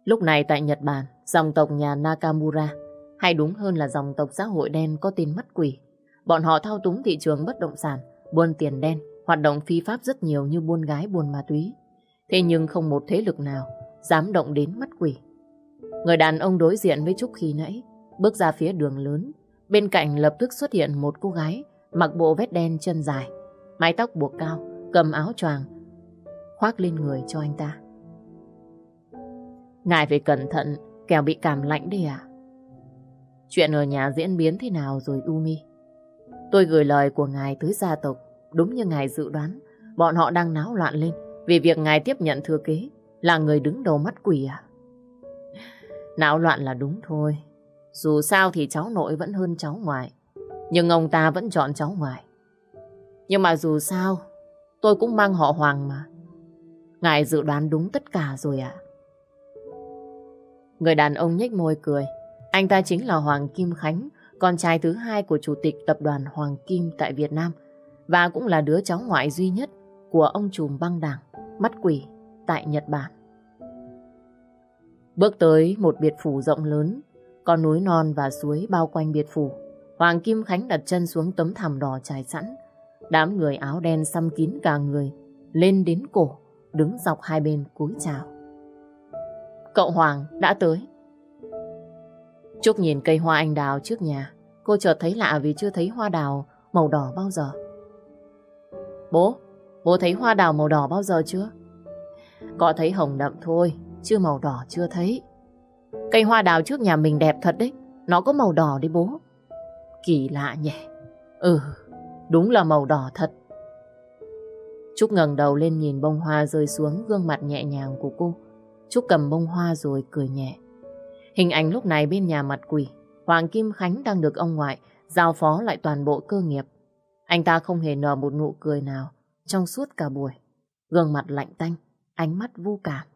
Speaker 1: Lúc này tại Nhật Bản, dòng tộc nhà Nakamura, hay đúng hơn là dòng tộc xã hội đen có tên mất quỷ. Bọn họ thao túng thị trường bất động sản, buôn tiền đen, hoạt động phi pháp rất nhiều như buôn gái buôn ma túy. Thế nhưng không một thế lực nào dám động đến mắt quỷ. Người đàn ông đối diện với Trúc khi nãy, bước ra phía đường lớn. Bên cạnh lập tức xuất hiện một cô gái mặc bộ vest đen chân dài, mái tóc buộc cao, cầm áo choàng, khoác lên người cho anh ta. Ngài phải cẩn thận, kẻo bị cảm lạnh đi à? Chuyện ở nhà diễn biến thế nào rồi Umi? Tôi gửi lời của ngài tới gia tộc, đúng như ngài dự đoán, bọn họ đang náo loạn lên vì việc ngài tiếp nhận thừa kế là người đứng đầu mắt quỷ à? Náo loạn là đúng thôi. Dù sao thì cháu nội vẫn hơn cháu ngoại. Nhưng ông ta vẫn chọn cháu ngoại. Nhưng mà dù sao, tôi cũng mang họ Hoàng mà. Ngài dự đoán đúng tất cả rồi ạ. Người đàn ông nhếch môi cười. Anh ta chính là Hoàng Kim Khánh, con trai thứ hai của chủ tịch tập đoàn Hoàng Kim tại Việt Nam và cũng là đứa cháu ngoại duy nhất của ông trùm băng đảng, mắt quỷ tại Nhật Bản. Bước tới một biệt phủ rộng lớn, có núi non và suối bao quanh biệt phủ. Hoàng Kim Khánh đặt chân xuống tấm thảm đỏ trải sẵn. Đám người áo đen xăm kín cả người, lên đến cổ, đứng dọc hai bên cúi chào. Cậu Hoàng đã tới. Trúc nhìn cây hoa anh đào trước nhà. Cô chợt thấy lạ vì chưa thấy hoa đào màu đỏ bao giờ. Bố, bố thấy hoa đào màu đỏ bao giờ chưa? Có thấy hồng đậm thôi, chứ màu đỏ chưa thấy. Cây hoa đào trước nhà mình đẹp thật đấy, nó có màu đỏ đấy bố. Kỳ lạ nhỉ? Ừ, đúng là màu đỏ thật. Trúc ngẩng đầu lên nhìn bông hoa rơi xuống gương mặt nhẹ nhàng của cô. Trúc cầm bông hoa rồi cười nhẹ. Hình ảnh lúc này bên nhà mặt quỷ, Hoàng Kim Khánh đang được ông ngoại giao phó lại toàn bộ cơ nghiệp. Anh ta không hề nở một nụ cười nào trong suốt cả buổi. Gương mặt lạnh tanh, ánh mắt vu cảm.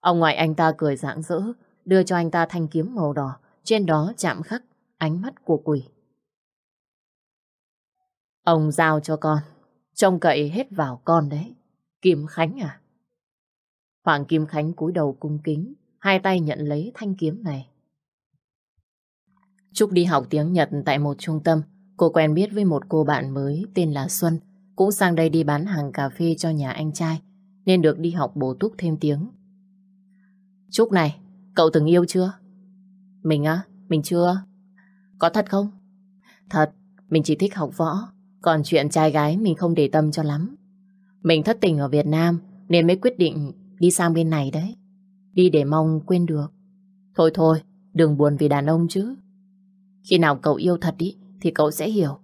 Speaker 1: Ông ngoại anh ta cười rạng rỡ, đưa cho anh ta thanh kiếm màu đỏ, trên đó chạm khắc ánh mắt của quỷ. Ông giao cho con, trông cậy hết vào con đấy. Kim Khánh à? Hoàng Kim Khánh cúi đầu cung kính, hai tay nhận lấy thanh kiếm này. Trúc đi học tiếng Nhật tại một trung tâm. Cô quen biết với một cô bạn mới tên là Xuân, cũng sang đây đi bán hàng cà phê cho nhà anh trai, nên được đi học bổ túc thêm tiếng. Trúc này, cậu từng yêu chưa? Mình á, mình chưa. Có thật không? Thật, mình chỉ thích học võ, còn chuyện trai gái mình không để tâm cho lắm. Mình thất tình ở Việt Nam nên mới quyết định đi sang bên này đấy. Đi để mong quên được. Thôi thôi, đừng buồn vì đàn ông chứ. Khi nào cậu yêu thật ý, thì cậu sẽ hiểu.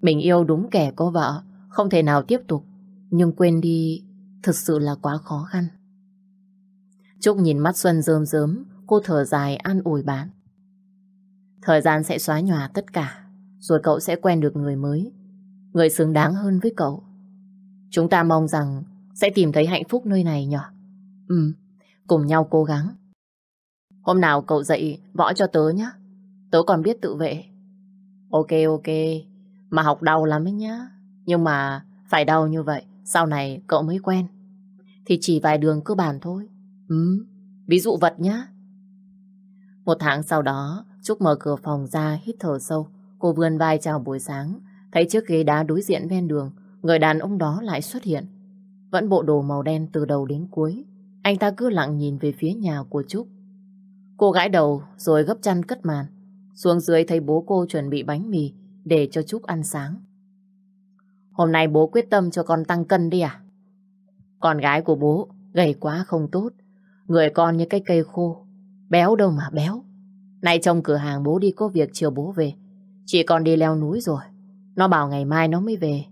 Speaker 1: Mình yêu đúng kẻ có vợ, không thể nào tiếp tục. Nhưng quên đi thực sự là quá khó khăn. Trúc nhìn mắt Xuân rơm rớm, cô thở dài an ủi bạn. Thời gian sẽ xóa nhòa tất cả, rồi cậu sẽ quen được người mới, người xứng đáng hơn với cậu. Chúng ta mong rằng sẽ tìm thấy hạnh phúc nơi này nhỉ? Ừ, cùng nhau cố gắng. Hôm nào cậu dạy võ cho tớ nhé. Tớ còn biết tự vệ. Ok ok, mà học đau lắm ấy nhá. Nhưng mà phải đau như vậy, sau này cậu mới quen. Thì chỉ vài đường cơ bản thôi. Ừ, ví dụ vật nhá. Một tháng sau đó, Trúc mở cửa phòng ra hít thở sâu. Cô vươn vai chào buổi sáng, thấy chiếc ghế đá đối diện ven đường, người đàn ông đó lại xuất hiện. Vẫn bộ đồ màu đen từ đầu đến cuối. Anh ta cứ lặng nhìn về phía nhà của Trúc. Cô gãi đầu rồi gấp chăn cất màn. Xuống dưới thấy bố cô chuẩn bị bánh mì để cho Trúc ăn sáng. Hôm nay bố quyết tâm cho con tăng cân đi à? Con gái của bố gầy quá không tốt. Người con như cái cây khô. Béo đâu mà béo. Nay trong cửa hàng bố đi có việc chiều bố về. Chị con đi leo núi rồi. Nó bảo ngày mai nó mới về.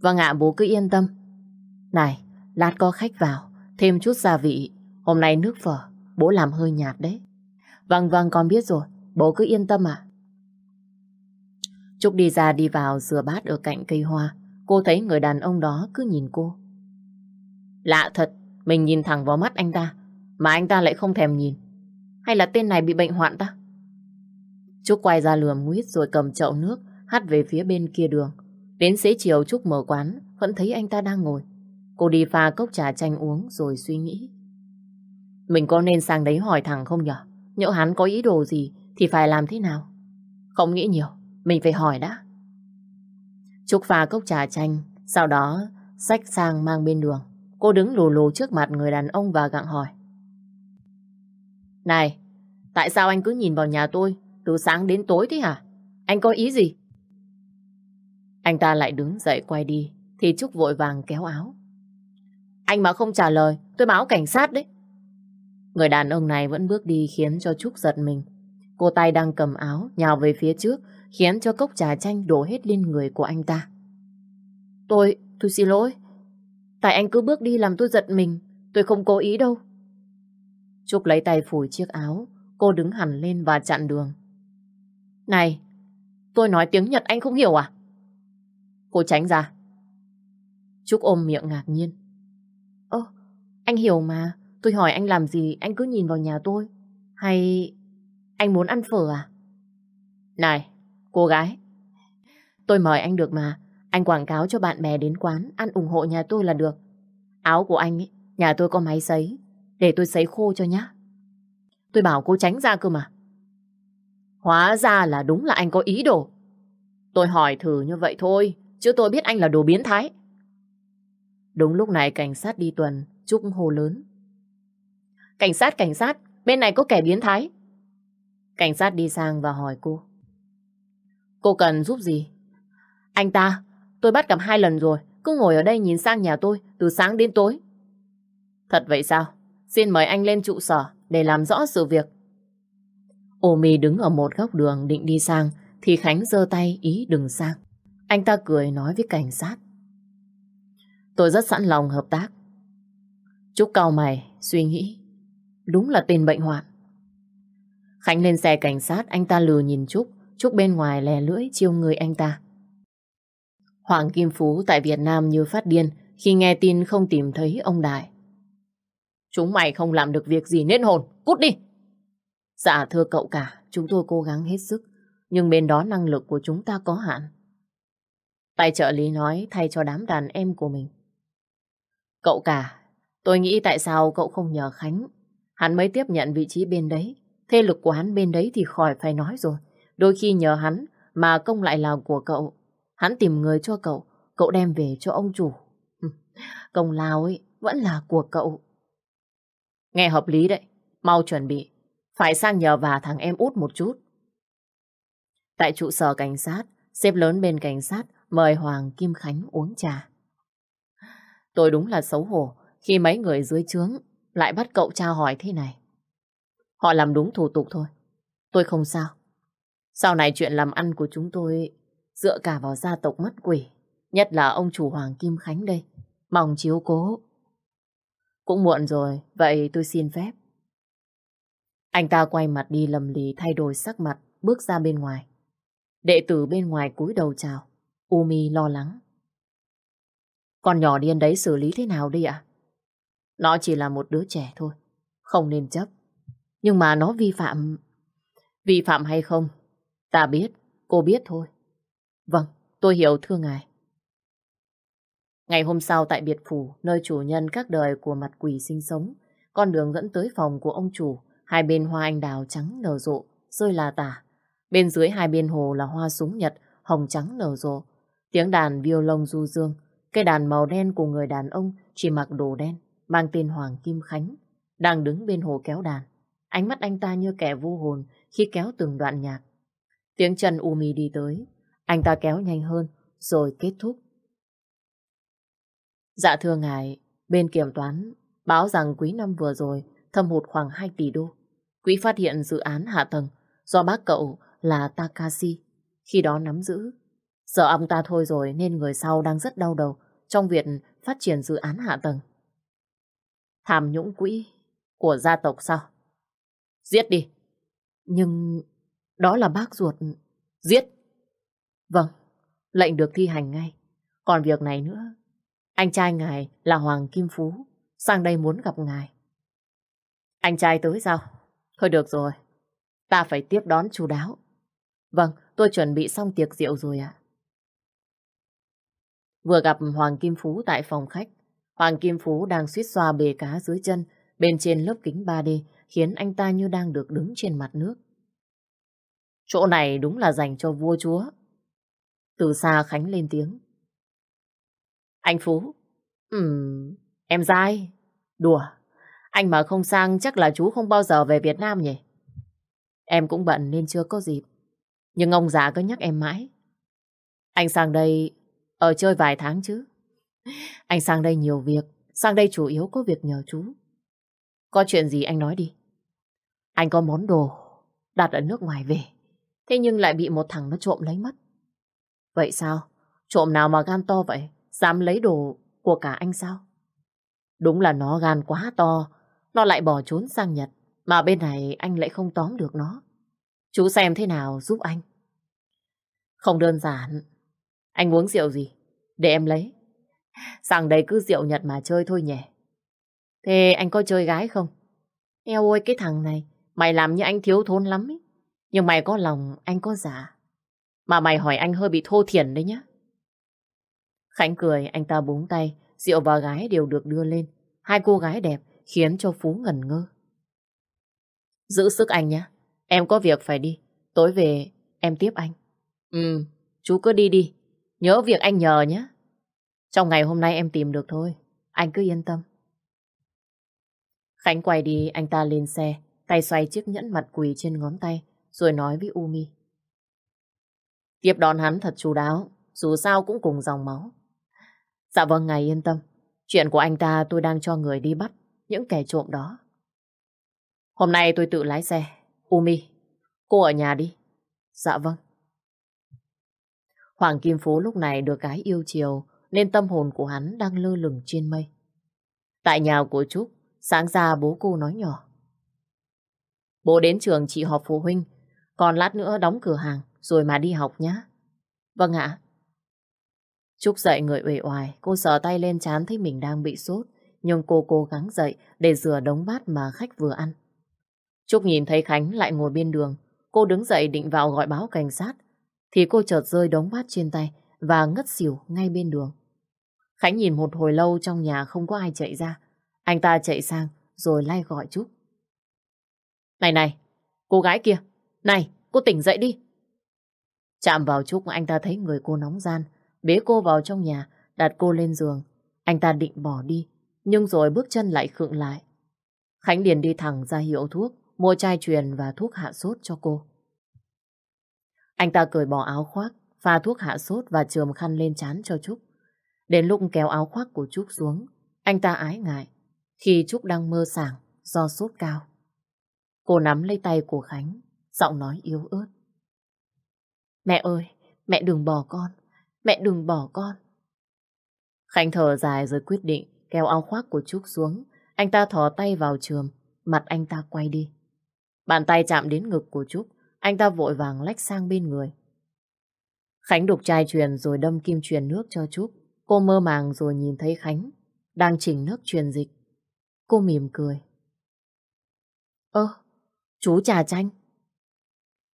Speaker 1: Vâng ạ bố cứ yên tâm. Này, lát có khách vào. Thêm chút gia vị. Hôm nay nước phở. Bố làm hơi nhạt đấy. Vâng vâng con biết rồi. Bố cứ yên tâm ạ. Trúc đi ra đi vào rửa bát ở cạnh cây hoa. Cô thấy người đàn ông đó cứ nhìn cô. Lạ thật, mình nhìn thẳng vào mắt anh ta, mà anh ta lại không thèm nhìn. Hay là tên này bị bệnh hoạn ta? Trúc quay ra lườm nguyết rồi cầm chậu nước, hắt về phía bên kia đường. Đến xế chiều Trúc mở quán, vẫn thấy anh ta đang ngồi. Cô đi pha cốc trà chanh uống rồi suy nghĩ. Mình có nên sang đấy hỏi thẳng không nhở? Nhỡ hắn có ý đồ gì thì phải làm thế nào? Không nghĩ nhiều, mình phải hỏi đã. Trúc pha cốc trà chanh, sau đó sách sang mang bên đường. Cô đứng lù lù trước mặt người đàn ông và gặng hỏi. Này, tại sao anh cứ nhìn vào nhà tôi từ sáng đến tối thế hả? Anh có ý gì? Anh ta lại đứng dậy quay đi, thì Trúc vội vàng kéo áo. Anh mà không trả lời, tôi báo cảnh sát đấy. Người đàn ông này vẫn bước đi khiến cho Trúc giật mình. Cô tay đang cầm áo, nhào về phía trước, khiến cho cốc trà chanh đổ hết lên người của anh ta. Tôi, tôi xin lỗi. Tại anh cứ bước đi làm tôi giật mình, tôi không cố ý đâu. Trúc lấy tay phủi chiếc áo, cô đứng hẳn lên và chặn đường. Này, tôi nói tiếng Nhật anh không hiểu à? Cô tránh ra. Trúc ôm miệng ngạc nhiên. Ơ, anh hiểu mà, tôi hỏi anh làm gì, anh cứ nhìn vào nhà tôi. Hay anh muốn ăn phở à? Này, cô gái, tôi mời anh được mà, anh quảng cáo cho bạn bè đến quán, ăn ủng hộ nhà tôi là được. Áo của anh ấy, nhà tôi có máy sấy, để tôi sấy khô cho nhá. Tôi bảo cô tránh ra cơ mà. Hóa ra là đúng là anh có ý đồ. Tôi hỏi thử như vậy thôi, chứ tôi biết anh là đồ biến thái. Đúng lúc này cảnh sát đi tuần, Trúc hồ lớn. Cảnh sát, cảnh sát, bên này có kẻ biến thái. Cảnh sát đi sang và hỏi cô. Cô cần giúp gì? Anh ta, tôi bắt gặp hai lần rồi, cứ ngồi ở đây nhìn sang nhà tôi từ sáng đến tối. Thật vậy sao? Xin mời anh lên trụ sở để làm rõ sự việc. Ô mì đứng ở một góc đường định đi sang thì Khánh giơ tay ý đừng sang. Anh ta cười nói với cảnh sát. Tôi rất sẵn lòng hợp tác. Chúc cao mày, suy nghĩ. Đúng là tên bệnh hoạn. Khánh lên xe cảnh sát, anh ta lừa nhìn Trúc. Trúc bên ngoài lè lưỡi chiêu người anh ta. Hoàng Kim Phú tại Việt Nam như phát điên khi nghe tin không tìm thấy ông Đại. Chúng mày không làm được việc gì nên hồn, cút đi! Dạ thưa cậu cả, chúng tôi cố gắng hết sức, nhưng bên đó năng lực của chúng ta có hạn. Tài trợ lý nói thay cho đám đàn em của mình. Cậu cả, tôi nghĩ tại sao cậu không nhờ Khánh? Hắn mới tiếp nhận vị trí bên đấy. Thế lực của hắn bên đấy thì khỏi phải nói rồi. Đôi khi nhờ hắn mà công lại là của cậu. Hắn tìm người cho cậu, cậu đem về cho ông chủ. Công lao ấy vẫn là của cậu. Nghe hợp lý đấy, mau chuẩn bị. Phải sang nhờ và thằng em út một chút. Tại trụ sở cảnh sát, xếp lớn bên cảnh sát mời Hoàng Kim Khánh uống trà. Tôi đúng là xấu hổ khi mấy người dưới trướng lại bắt cậu tra hỏi thế này. Họ làm đúng thủ tục thôi. Tôi không sao. Sau này chuyện làm ăn của chúng tôi dựa cả vào gia tộc mất quỷ. Nhất là ông chủ Hoàng Kim Khánh đây. Mong chiếu cố. Cũng muộn rồi, vậy tôi xin phép. Anh ta quay mặt đi lầm lì thay đổi sắc mặt, bước ra bên ngoài. Đệ tử bên ngoài cúi đầu chào. Umi lo lắng. Con nhỏ điên đấy xử lý thế nào đi ạ? Nó chỉ là một đứa trẻ thôi, không nên chấp. Nhưng mà nó vi phạm... Vi phạm hay không? Ta biết, cô biết thôi. Vâng, tôi hiểu thưa ngài. Ngày hôm sau tại biệt phủ, nơi chủ nhân các đời của mặt quỷ sinh sống, con đường dẫn tới phòng của ông chủ, hai bên hoa anh đào trắng nở rộ, rơi là tả. Bên dưới hai bên hồ là hoa súng nhật, hồng trắng nở rộ. Tiếng đàn violon du dương, cây đàn màu đen của người đàn ông chỉ mặc đồ đen, mang tên Hoàng Kim Khánh, đang đứng bên hồ kéo đàn. Ánh mắt anh ta như kẻ vô hồn khi kéo từng đoạn nhạc. Tiếng chân Umi đi tới, anh ta kéo nhanh hơn, rồi kết thúc. Dạ thưa ngài, bên kiểm toán báo rằng quý năm vừa rồi thâm hụt khoảng 2 tỷ đô. quý phát hiện dự án hạ tầng do bác cậu là Takashi khi đó nắm giữ. Sợ ông ta thôi rồi nên người sau đang rất đau đầu trong việc phát triển dự án hạ tầng. Tham nhũng quỹ của gia tộc sao? Giết đi. Nhưng đó là bác ruột. Giết. Vâng, lệnh được thi hành ngay. Còn việc này nữa, anh trai ngài là Hoàng Kim Phú, sang đây muốn gặp ngài. Anh trai tới sao? Thôi được rồi, ta phải tiếp đón chú đáo. Vâng, tôi chuẩn bị xong tiệc rượu rồi ạ. Vừa gặp Hoàng Kim Phú tại phòng khách, Hoàng Kim Phú đang suýt xoa bề cá dưới chân, bên trên lớp kính 3D, khiến anh ta như đang được đứng trên mặt nước. Chỗ này đúng là dành cho vua chúa. Từ xa Khánh lên tiếng. Anh Phú, ừm, em dai, đùa. Anh mà không sang chắc là chú không bao giờ về Việt Nam nhỉ? Em cũng bận nên chưa có dịp. Nhưng ông già cứ nhắc em mãi. Anh sang đây ở chơi vài tháng chứ. Anh sang đây nhiều việc. Sang đây chủ yếu có việc nhờ chú. Có chuyện gì anh nói đi. Anh có món đồ đặt ở nước ngoài về. Thế nhưng lại bị một thằng nó trộm lấy mất. Vậy sao? Trộm nào mà gan to vậy? Dám lấy đồ của cả anh sao? Đúng là nó gan quá to. Nó lại bỏ trốn sang Nhật. Mà bên này anh lại không tóm được nó. Chú xem thế nào giúp anh. Không đơn giản. Anh uống rượu gì? Để em lấy. Sang đây cứ rượu Nhật mà chơi thôi nhỉ. Thế anh có chơi gái không? Eo ơi cái thằng này, mày làm như anh thiếu thốn lắm ý. Nhưng mày có lòng, anh có giả. Mà mày hỏi anh hơi bị thô thiển đấy nhá. Khánh cười, anh ta búng tay, rượu và gái đều được đưa lên. Hai cô gái đẹp khiến cho Phú ngẩn ngơ. Giữ sức anh nhé. Em có việc phải đi. Tối về em tiếp anh. Ừ, chú cứ đi đi. Nhớ việc anh nhờ nhé. Trong ngày hôm nay em tìm được thôi. Anh cứ yên tâm. Khánh quay đi, anh ta lên xe, tay xoay chiếc nhẫn mặt quỳ trên ngón tay, rồi nói với Umi. Tiếp đón hắn thật chú đáo, dù sao cũng cùng dòng máu. Dạ vâng, ngài yên tâm. Chuyện của anh ta tôi đang cho người đi bắt những kẻ trộm đó. Hôm nay tôi tự lái xe. Umi, cô ở nhà đi. Dạ vâng. Hoàng Kim Phú lúc này được gái yêu chiều nên tâm hồn của hắn đang lơ lửng trên mây. Tại nhà của Trúc, sáng ra bố cô nói nhỏ. Bố đến trường chị họp phụ huynh, còn lát nữa đóng cửa hàng rồi mà đi học nhé. Vâng ạ. Trúc dậy người uể oải, cô sờ tay lên chán thấy mình đang bị sốt, nhưng cô cố gắng dậy để rửa đống bát mà khách vừa ăn. Trúc nhìn thấy Khánh lại ngồi bên đường, cô đứng dậy định vào gọi báo cảnh sát, thì cô chợt rơi đống bát trên tay và ngất xỉu ngay bên đường. Khánh nhìn một hồi lâu trong nhà không có ai chạy ra, anh ta chạy sang rồi lay gọi Trúc. Này này, cô gái kia, này, cô tỉnh dậy đi. Chạm vào Trúc anh ta thấy người cô nóng gian, bế cô vào trong nhà, đặt cô lên giường. Anh ta định bỏ đi, nhưng rồi bước chân lại khựng lại. Khánh liền đi thẳng ra hiệu thuốc, mua chai truyền và thuốc hạ sốt cho cô. Anh ta cởi bỏ áo khoác, pha thuốc hạ sốt và trường khăn lên chán cho Trúc. Đến lúc kéo áo khoác của Trúc xuống, anh ta ái ngại khi Trúc đang mơ sảng do sốt cao. Cô nắm lấy tay của Khánh, giọng nói yếu ớt. Mẹ ơi, mẹ đừng bỏ con, mẹ đừng bỏ con. Khánh thở dài rồi quyết định kéo áo khoác của Trúc xuống. Anh ta thò tay vào trường, mặt anh ta quay đi. Bàn tay chạm đến ngực của Trúc, anh ta vội vàng lách sang bên người. Khánh đục chai truyền rồi đâm kim truyền nước cho Trúc. Cô mơ màng rồi nhìn thấy Khánh đang chỉnh nước truyền dịch. Cô mỉm cười. Ơ, chú trà chanh.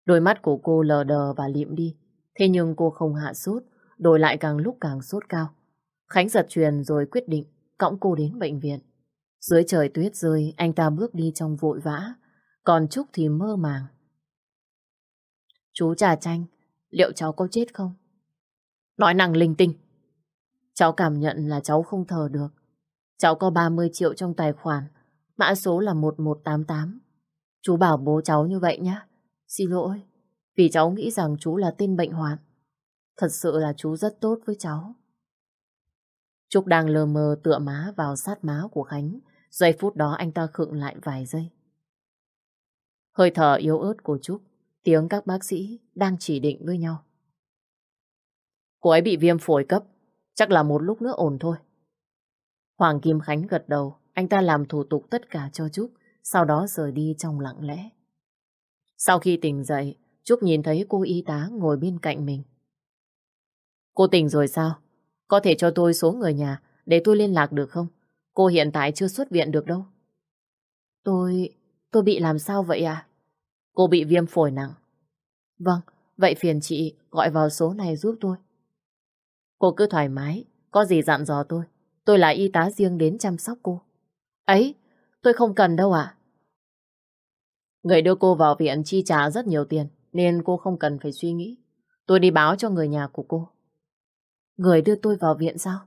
Speaker 1: Đôi mắt của cô lờ đờ và liệm đi. Thế nhưng cô không hạ sốt, đổi lại càng lúc càng sốt cao. Khánh giật truyền rồi quyết định cõng cô đến bệnh viện. Dưới trời tuyết rơi, anh ta bước đi trong vội vã, còn Trúc thì mơ màng. Chú trà chanh, liệu cháu có chết không? Nói năng linh tinh. Cháu cảm nhận là cháu không thở được. Cháu có 30 triệu trong tài khoản, mã số là 1188. Chú bảo bố cháu như vậy nhé. Xin lỗi, vì cháu nghĩ rằng chú là tên bệnh hoạn. Thật sự là chú rất tốt với cháu. Trúc đang lờ mờ tựa má vào sát má của Khánh. Giây phút đó anh ta khựng lại vài giây. Hơi thở yếu ớt của Trúc, tiếng các bác sĩ đang chỉ định với nhau. Cô ấy bị viêm phổi cấp, chắc là một lúc nữa ổn thôi. Hoàng Kim Khánh gật đầu, anh ta làm thủ tục tất cả cho Trúc, sau đó rời đi trong lặng lẽ. Sau khi tỉnh dậy, Trúc nhìn thấy cô y tá ngồi bên cạnh mình. Cô tỉnh rồi sao? Có thể cho tôi số người nhà để tôi liên lạc được không? Cô hiện tại chưa xuất viện được đâu. Tôi... tôi bị làm sao vậy à? Cô bị viêm phổi nặng. Vâng, vậy phiền chị gọi vào số này giúp tôi. Cô cứ thoải mái, có gì dặn dò tôi. Tôi là y tá riêng đến chăm sóc cô. Ấy, tôi không cần đâu ạ. Người đưa cô vào viện chi trả rất nhiều tiền, nên cô không cần phải suy nghĩ. Tôi đi báo cho người nhà của cô. Người đưa tôi vào viện sao?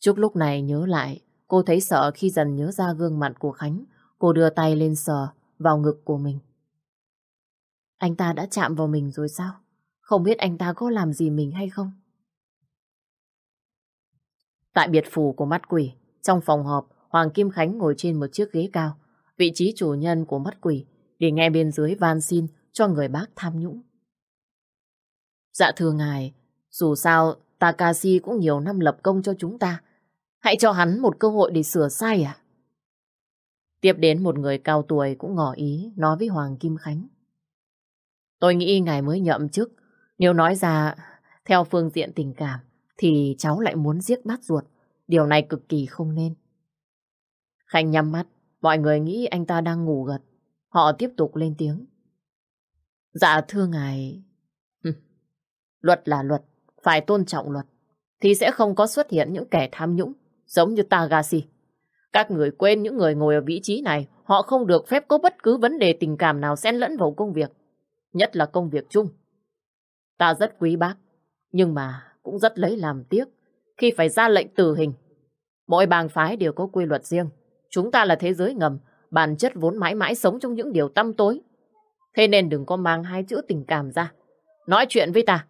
Speaker 1: Trúc lúc này nhớ lại cô thấy sợ khi dần nhớ ra gương mặt của Khánh. Cô đưa tay lên sờ vào ngực của mình. Anh ta đã chạm vào mình rồi sao? Không biết anh ta có làm gì mình hay không? Tại biệt phủ của mắt quỷ, trong phòng họp, Hoàng Kim Khánh ngồi trên một chiếc ghế cao, vị trí chủ nhân của mắt quỷ, để nghe bên dưới van xin cho người bác tham nhũng. Dạ thưa ngài, dù sao Takashi cũng nhiều năm lập công cho chúng ta. Hãy cho hắn một cơ hội để sửa sai à? Tiếp đến một người cao tuổi cũng ngỏ ý nói với Hoàng Kim Khánh. Tôi nghĩ ngài mới nhậm chức. Nếu nói ra theo phương diện tình cảm thì cháu lại muốn giết bát ruột. Điều này cực kỳ không nên. Khánh nhắm mắt, mọi người nghĩ anh ta đang ngủ gật. Họ tiếp tục lên tiếng. Dạ thưa ngài... luật là luật, phải tôn trọng luật. Thì sẽ không có xuất hiện những kẻ tham nhũng, giống như Tagashi. Các người quên những người ngồi ở vị trí này, họ không được phép có bất cứ vấn đề tình cảm nào xen lẫn vào công việc. Nhất là công việc chung. Ta rất quý bác, nhưng mà cũng rất lấy làm tiếc khi phải ra lệnh tử hình. Mỗi bang phái đều có quy luật riêng. Chúng ta là thế giới ngầm, bản chất vốn mãi mãi sống trong những điều tăm tối. Thế nên đừng có mang hai chữ tình cảm ra. Nói chuyện với ta.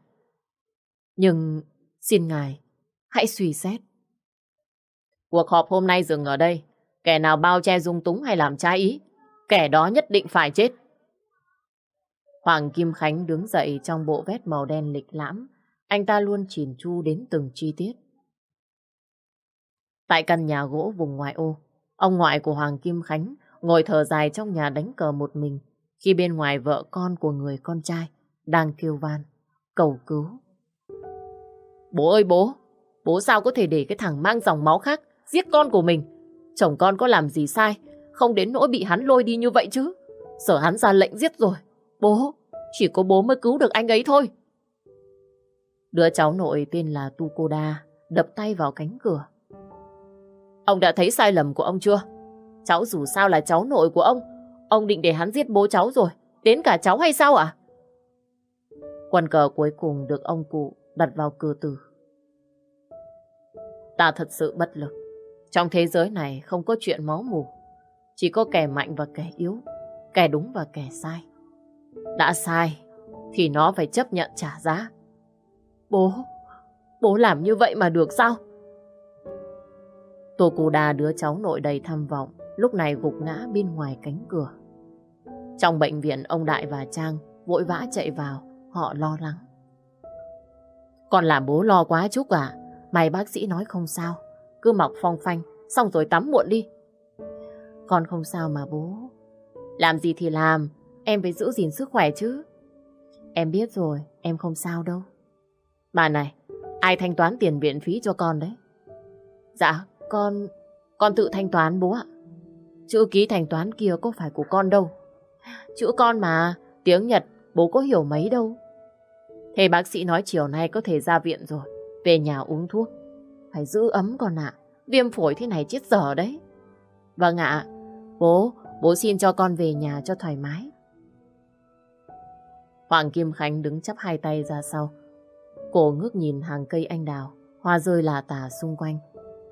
Speaker 1: Nhưng xin ngài, hãy suy xét. Cuộc họp hôm nay dừng ở đây. Kẻ nào bao che dung túng hay làm trái ý, kẻ đó nhất định phải chết. Hoàng Kim Khánh đứng dậy trong bộ vest màu đen lịch lãm. Anh ta luôn chỉn chu đến từng chi tiết. Tại căn nhà gỗ vùng ngoại ô, ông ngoại của Hoàng Kim Khánh ngồi thở dài trong nhà đánh cờ một mình khi bên ngoài vợ con của người con trai đang kêu van, cầu cứu. Bố ơi bố, bố sao có thể để cái thằng mang dòng máu khác giết con của mình? Chồng con có làm gì sai, không đến nỗi bị hắn lôi đi như vậy chứ. Sở hắn ra lệnh giết rồi. Bố, chỉ có bố mới cứu được anh ấy thôi. Đứa cháu nội tên là Tukoda đập tay vào cánh cửa. Ông đã thấy sai lầm của ông chưa? Cháu dù sao là cháu nội của ông. Ông định để hắn giết bố cháu rồi. Đến cả cháu hay sao ạ? À? Quần cờ cuối cùng được ông cụ đặt vào cửa tử. Ta thật sự bất lực. Trong thế giới này không có chuyện máu mù. Chỉ có kẻ mạnh và kẻ yếu. Kẻ đúng và kẻ sai. Đã sai thì nó phải chấp nhận trả giá. Bố, bố làm như vậy mà được sao? Tô Cô Đa đứa cháu nội đầy tham vọng, lúc này gục ngã bên ngoài cánh cửa. Trong bệnh viện, ông Đại và Trang vội vã chạy vào, họ lo lắng. Con làm bố lo quá chút à? mày bác sĩ nói không sao, cứ mọc phong phanh, xong rồi tắm muộn đi. Con không sao mà bố. Làm gì thì làm, em phải giữ gìn sức khỏe chứ. Em biết rồi, em không sao đâu. Bà này, ai thanh toán tiền viện phí cho con đấy? Dạ, con... Con tự thanh toán bố ạ. Chữ ký thanh toán kia có phải của con đâu. Chữ con mà, tiếng Nhật bố có hiểu mấy đâu. Thế bác sĩ nói chiều nay có thể ra viện rồi. Về nhà uống thuốc. Phải giữ ấm con ạ. Viêm phổi thế này chết dở đấy. Vâng ạ. Bố, bố xin cho con về nhà cho thoải mái. Hoàng Kim Khánh đứng chắp hai tay ra sau. Cổ ngước nhìn hàng cây anh đào, hoa rơi là tả xung quanh.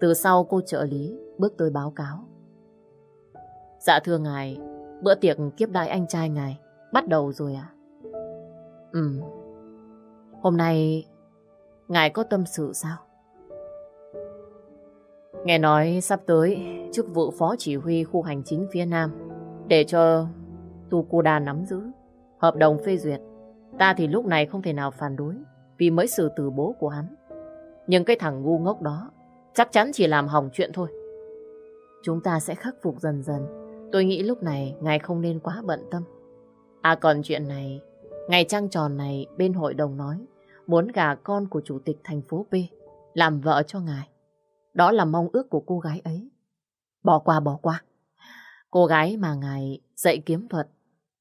Speaker 1: Từ sau cô trợ lý bước tới báo cáo. Dạ thưa ngài, bữa tiệc kiếp đại anh trai ngài bắt đầu rồi à? Ừ. Hôm nay ngài có tâm sự sao? Nghe nói sắp tới chức vụ phó chỉ huy khu hành chính phía Nam để cho Tukuda nắm giữ. Hợp đồng phê duyệt. Ta thì lúc này không thể nào phản đối vì mới xử từ bố của hắn. Nhưng cái thằng ngu ngốc đó chắc chắn chỉ làm hỏng chuyện thôi. Chúng ta sẽ khắc phục dần dần. Tôi nghĩ lúc này ngài không nên quá bận tâm. À còn chuyện này, ngày trăng tròn này bên hội đồng nói muốn gả con của chủ tịch thành phố P làm vợ cho ngài. Đó là mong ước của cô gái ấy. Bỏ qua bỏ qua. Cô gái mà ngài dạy kiếm thuật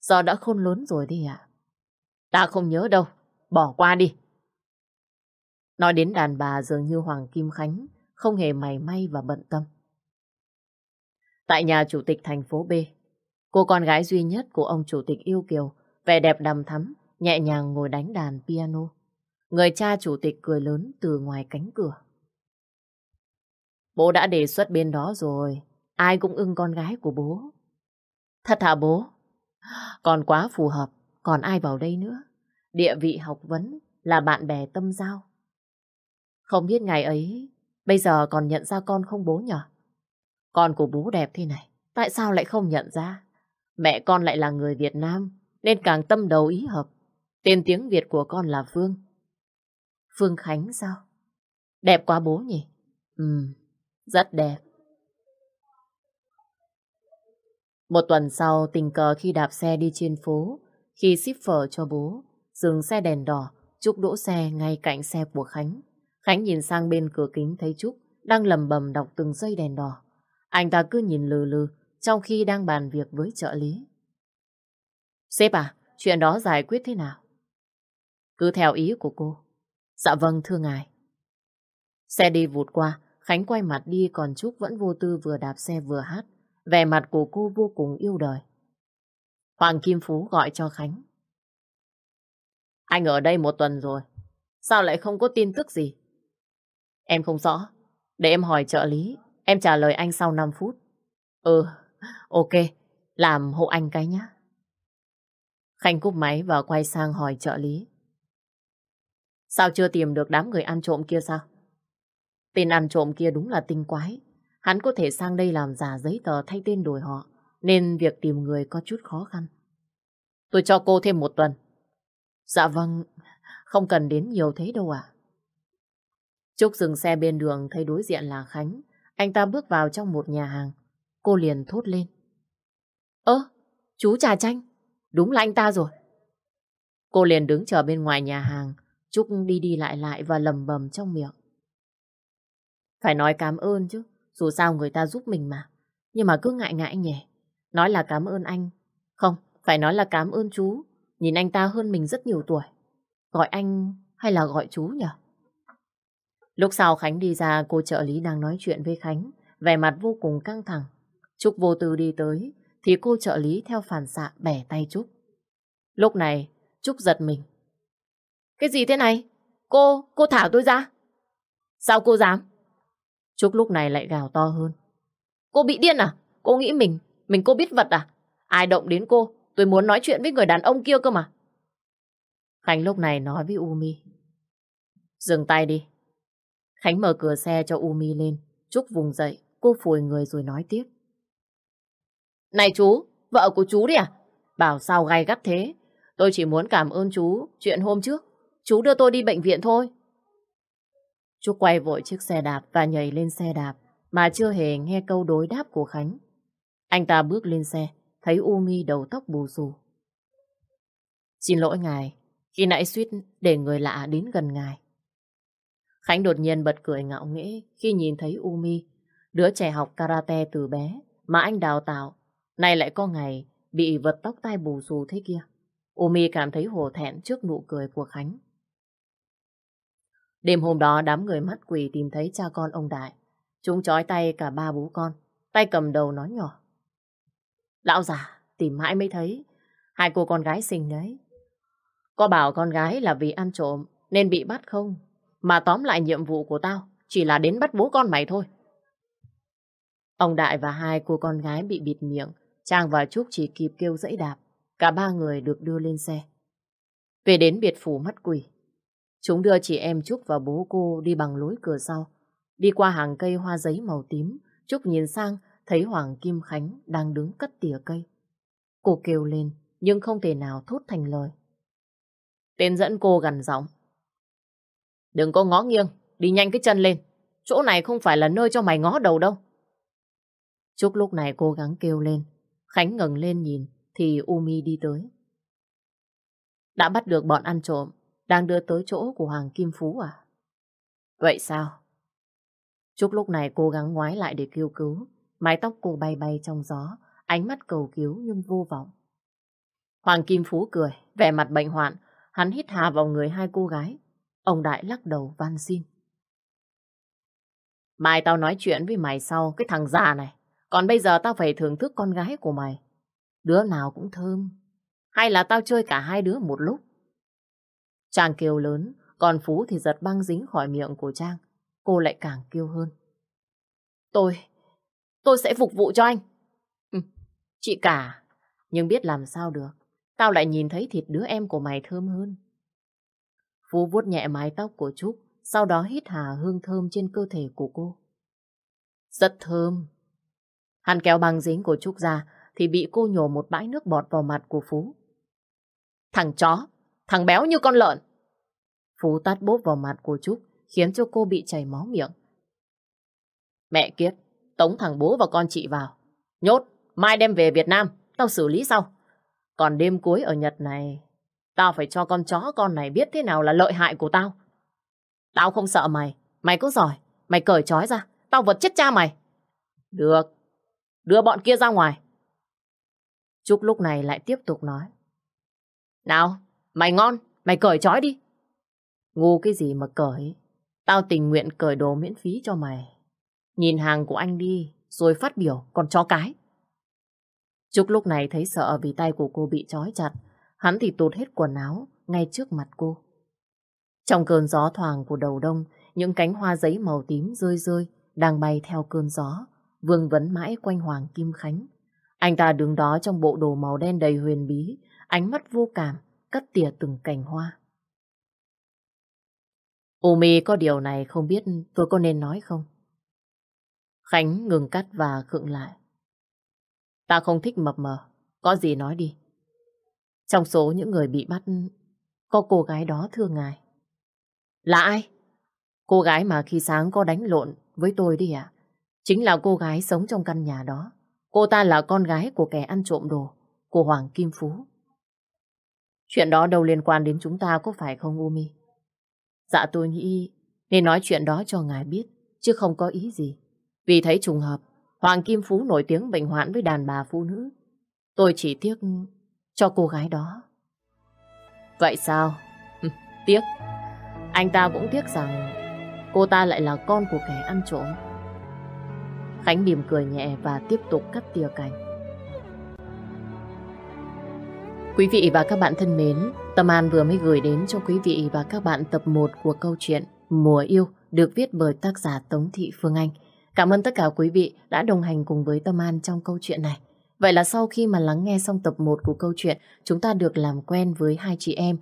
Speaker 1: do đã khôn lớn rồi đi ạ. Ta không nhớ đâu, bỏ qua đi. Nói đến đàn bà dường như Hoàng Kim Khánh không hề mày may và bận tâm. Tại nhà chủ tịch thành phố B, cô con gái duy nhất của ông chủ tịch yêu kiều, vẻ đẹp đầm thắm, nhẹ nhàng ngồi đánh đàn piano. Người cha chủ tịch cười lớn từ ngoài cánh cửa. Bố đã đề xuất bên đó rồi. Ai cũng ưng con gái của bố. Thật hả bố? Còn quá phù hợp. Còn ai vào đây nữa? Địa vị học vấn là bạn bè tâm giao. Không biết ngày ấy bây giờ còn nhận ra con không bố nhở? Con của bố đẹp thế này. Tại sao lại không nhận ra? Mẹ con lại là người Việt Nam nên càng tâm đầu ý hợp. Tên tiếng Việt của con là Phương. Phương Khánh sao? Đẹp quá bố nhỉ? Ừ, rất đẹp. Một tuần sau, tình cờ khi đạp xe đi trên phố, khi ship phở cho bố, dừng xe đèn đỏ, Trúc đỗ xe ngay cạnh xe của Khánh. Khánh nhìn sang bên cửa kính thấy Trúc đang lầm bầm đọc từng giây đèn đỏ. Anh ta cứ nhìn lừ lừ trong khi đang bàn việc với trợ lý. Sếp à, chuyện đó giải quyết thế nào? Cứ theo ý của cô. Dạ vâng, thưa ngài. Xe đi vụt qua, Khánh quay mặt đi còn Trúc vẫn vô tư vừa đạp xe vừa hát. Vẻ mặt của cô vô cùng yêu đời. Hoàng Kim Phú gọi cho Khánh. Anh ở đây một tuần rồi. Sao lại không có tin tức gì? Em không rõ. Để em hỏi trợ lý. Em trả lời anh sau 5 phút. Ừ, ok. Làm hộ anh cái nhá. Khánh cúp máy và quay sang hỏi trợ lý. Sao chưa tìm được đám người ăn trộm kia sao? Tên ăn trộm kia đúng là tinh quái. Hắn có thể sang đây làm giả giấy tờ thay tên đổi họ, nên việc tìm người có chút khó khăn. Tôi cho cô thêm một tuần. Dạ vâng, không cần đến nhiều thế đâu ạ. Trúc dừng xe bên đường thấy đối diện là Khánh. Anh ta bước vào trong một nhà hàng. Cô liền thốt lên. Ơ, chú trà chanh. Đúng là anh ta rồi. Cô liền đứng chờ bên ngoài nhà hàng. Trúc đi đi lại lại và lầm bầm trong miệng. Phải nói cảm ơn chứ. Dù sao người ta giúp mình mà. Nhưng mà cứ ngại ngại nhỉ. Nói là cảm ơn anh. Không, phải nói là cảm ơn chú. Nhìn anh ta hơn mình rất nhiều tuổi. Gọi anh hay là gọi chú nhỉ? Lúc sau Khánh đi ra, cô trợ lý đang nói chuyện với Khánh. Vẻ mặt vô cùng căng thẳng. Trúc vô tư đi tới, thì cô trợ lý theo phản xạ bẻ tay Trúc. Lúc này, Trúc giật mình. Cái gì thế này? Cô, cô thả tôi ra. Sao cô dám? Trúc lúc này lại gào to hơn. Cô bị điên à? Cô nghĩ mình, mình cô biết vật à? Ai động đến cô? Tôi muốn nói chuyện với người đàn ông kia cơ mà. Khánh lúc này nói với Umi. Dừng tay đi. Khánh mở cửa xe cho Umi lên. Trúc vùng dậy, cô phùi người rồi nói tiếp. Này chú, vợ của chú đi à? Bảo sao gay gắt thế? Tôi chỉ muốn cảm ơn chú chuyện hôm trước. Chú đưa tôi đi bệnh viện thôi. Trúc quay vội chiếc xe đạp và nhảy lên xe đạp mà chưa hề nghe câu đối đáp của Khánh. Anh ta bước lên xe, thấy Umi đầu tóc bù xù. Xin lỗi ngài, khi nãy suýt để người lạ đến gần ngài. Khánh đột nhiên bật cười ngạo nghễ khi nhìn thấy Umi, đứa trẻ học karate từ bé mà anh đào tạo, nay lại có ngày bị vật tóc tai bù xù thế kia. Umi cảm thấy hổ thẹn trước nụ cười của Khánh. Đêm hôm đó đám người mắt quỷ tìm thấy cha con ông Đại. Chúng trói tay cả ba bố con, tay cầm đầu nói nhỏ. Lão già, tìm mãi mới thấy, hai cô con gái xinh đấy. Có bảo con gái là vì ăn trộm nên bị bắt không? Mà tóm lại nhiệm vụ của tao chỉ là đến bắt bố con mày thôi. Ông Đại và hai cô con gái bị bịt miệng, Trang và Trúc chỉ kịp kêu dãy đạp. Cả ba người được đưa lên xe. Về đến biệt phủ mắt quỷ, chúng đưa chị em Trúc và bố cô đi bằng lối cửa sau. Đi qua hàng cây hoa giấy màu tím, Trúc nhìn sang thấy Hoàng Kim Khánh đang đứng cắt tỉa cây. Cô kêu lên, nhưng không thể nào thốt thành lời. Tên dẫn cô gần giọng. Đừng có ngó nghiêng, đi nhanh cái chân lên. Chỗ này không phải là nơi cho mày ngó đầu đâu. Trúc lúc này cố gắng kêu lên. Khánh ngẩng lên nhìn, thì Umi đi tới. Đã bắt được bọn ăn trộm, đang đưa tới chỗ của Hoàng Kim Phú à? Vậy sao? Trúc lúc này cố gắng ngoái lại để kêu cứu. Mái tóc cô bay bay trong gió, ánh mắt cầu cứu nhưng vô vọng. Hoàng Kim Phú cười, vẻ mặt bệnh hoạn, hắn hít hà vào người hai cô gái. Ông Đại lắc đầu van xin. Mai tao nói chuyện với mày sau cái thằng già này. Còn bây giờ tao phải thưởng thức con gái của mày. Đứa nào cũng thơm. Hay là tao chơi cả hai đứa một lúc? Trang kêu lớn, còn Phú thì giật băng dính khỏi miệng của Trang. Cô lại càng kêu hơn. Tôi, tôi sẽ phục vụ cho anh. Ừ, chị cả, nhưng biết làm sao được. Tao lại nhìn thấy thịt đứa em của mày thơm hơn. Phú vuốt nhẹ mái tóc của Trúc, sau đó hít hà hương thơm trên cơ thể của cô. Rất thơm. Hắn kéo băng dính của Trúc ra, thì bị cô nhổ một bãi nước bọt vào mặt của Phú. Thằng chó, thằng béo như con lợn. Phú tát bốp vào mặt của Trúc, khiến cho cô bị chảy máu miệng. Mẹ kiếp, tống thằng bố và con chị vào. Nhốt, mai đem về Việt Nam, tao xử lý sau. Còn đêm cuối ở Nhật này, tao phải cho con chó con này biết thế nào là lợi hại của tao. Tao không sợ mày, mày cứ giỏi, mày cởi trói ra, tao vật chết cha mày. Được, đưa bọn kia ra ngoài. Trúc lúc này lại tiếp tục nói. Nào, mày ngon, mày cởi trói đi. Ngu cái gì mà cởi, tao tình nguyện cởi đồ miễn phí cho mày. Nhìn hàng của anh đi, rồi phát biểu, còn chó cái. Trúc lúc này thấy sợ vì tay của cô bị trói chặt. Hắn thì tụt hết quần áo ngay trước mặt cô. Trong cơn gió thoảng của đầu đông, những cánh hoa giấy màu tím rơi rơi, đang bay theo cơn gió, vương vấn mãi quanh Hoàng Kim Khánh. Anh ta đứng đó trong bộ đồ màu đen đầy huyền bí, ánh mắt vô cảm, cắt tỉa từng cành hoa. Umi có điều này không biết tôi có nên nói không? Khánh ngừng cắt và khựng lại. Ta không thích mập mờ, có gì nói đi. Trong số những người bị bắt, có cô gái đó thưa ngài. Là ai? Cô gái mà khi sáng có đánh lộn với tôi đi ạ. Chính là cô gái sống trong căn nhà đó. Cô ta là con gái của kẻ ăn trộm đồ, của Hoàng Kim Phú. Chuyện đó đâu liên quan đến chúng ta có phải không Umi? Dạ tôi nghĩ nên nói chuyện đó cho ngài biết, chứ không có ý gì. Vì thấy trùng hợp, Hoàng Kim Phú nổi tiếng bệnh hoạn với đàn bà phụ nữ. Tôi chỉ tiếc cho cô gái đó. Vậy sao? tiếc. Anh ta cũng tiếc rằng cô ta lại là con của kẻ ăn trộm. Khánh mỉm cười nhẹ và tiếp tục cắt tỉa cành. Quý vị và các bạn thân mến, Tâm An vừa mới gửi đến cho quý vị và các bạn tập 1 của câu chuyện Mùa Yêu được viết bởi tác giả Tống Thị Phương Anh. Cảm ơn tất cả quý vị đã đồng hành cùng với Tâm An trong câu chuyện này. Vậy là sau khi mà lắng nghe xong tập 1 của câu chuyện, chúng ta được làm quen với hai chị em,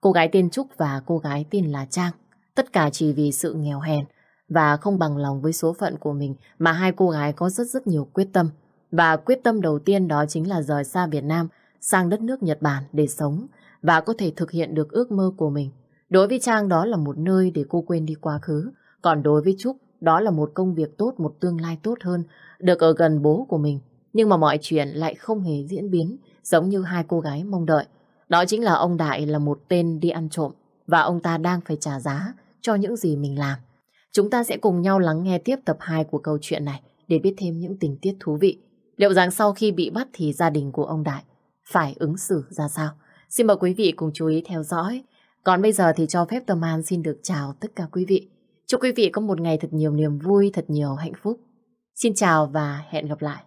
Speaker 1: cô gái tên Trúc và cô gái tên là Trang. Tất cả chỉ vì sự nghèo hèn và không bằng lòng với số phận của mình mà hai cô gái có rất rất nhiều quyết tâm. Và quyết tâm đầu tiên đó chính là rời xa Việt Nam sang đất nước Nhật Bản để sống và có thể thực hiện được ước mơ của mình. Đối với Trang đó là một nơi để cô quên đi quá khứ. Còn đối với Trúc, đó là một công việc tốt, một tương lai tốt hơn, được ở gần bố của mình. Nhưng mà mọi chuyện lại không hề diễn biến giống như hai cô gái mong đợi. Đó chính là ông Đại là một tên đi ăn trộm và ông ta đang phải trả giá cho những gì mình làm. Chúng ta sẽ cùng nhau lắng nghe tiếp tập 2 của câu chuyện này để biết thêm những tình tiết thú vị. Liệu rằng sau khi bị bắt thì gia đình của ông Đại phải ứng xử ra sao? Xin mời quý vị cùng chú ý theo dõi. Còn bây giờ thì cho phép Tâm An xin được chào tất cả quý vị. Chúc quý vị có một ngày thật nhiều niềm vui, thật nhiều hạnh phúc. Xin chào và hẹn gặp lại.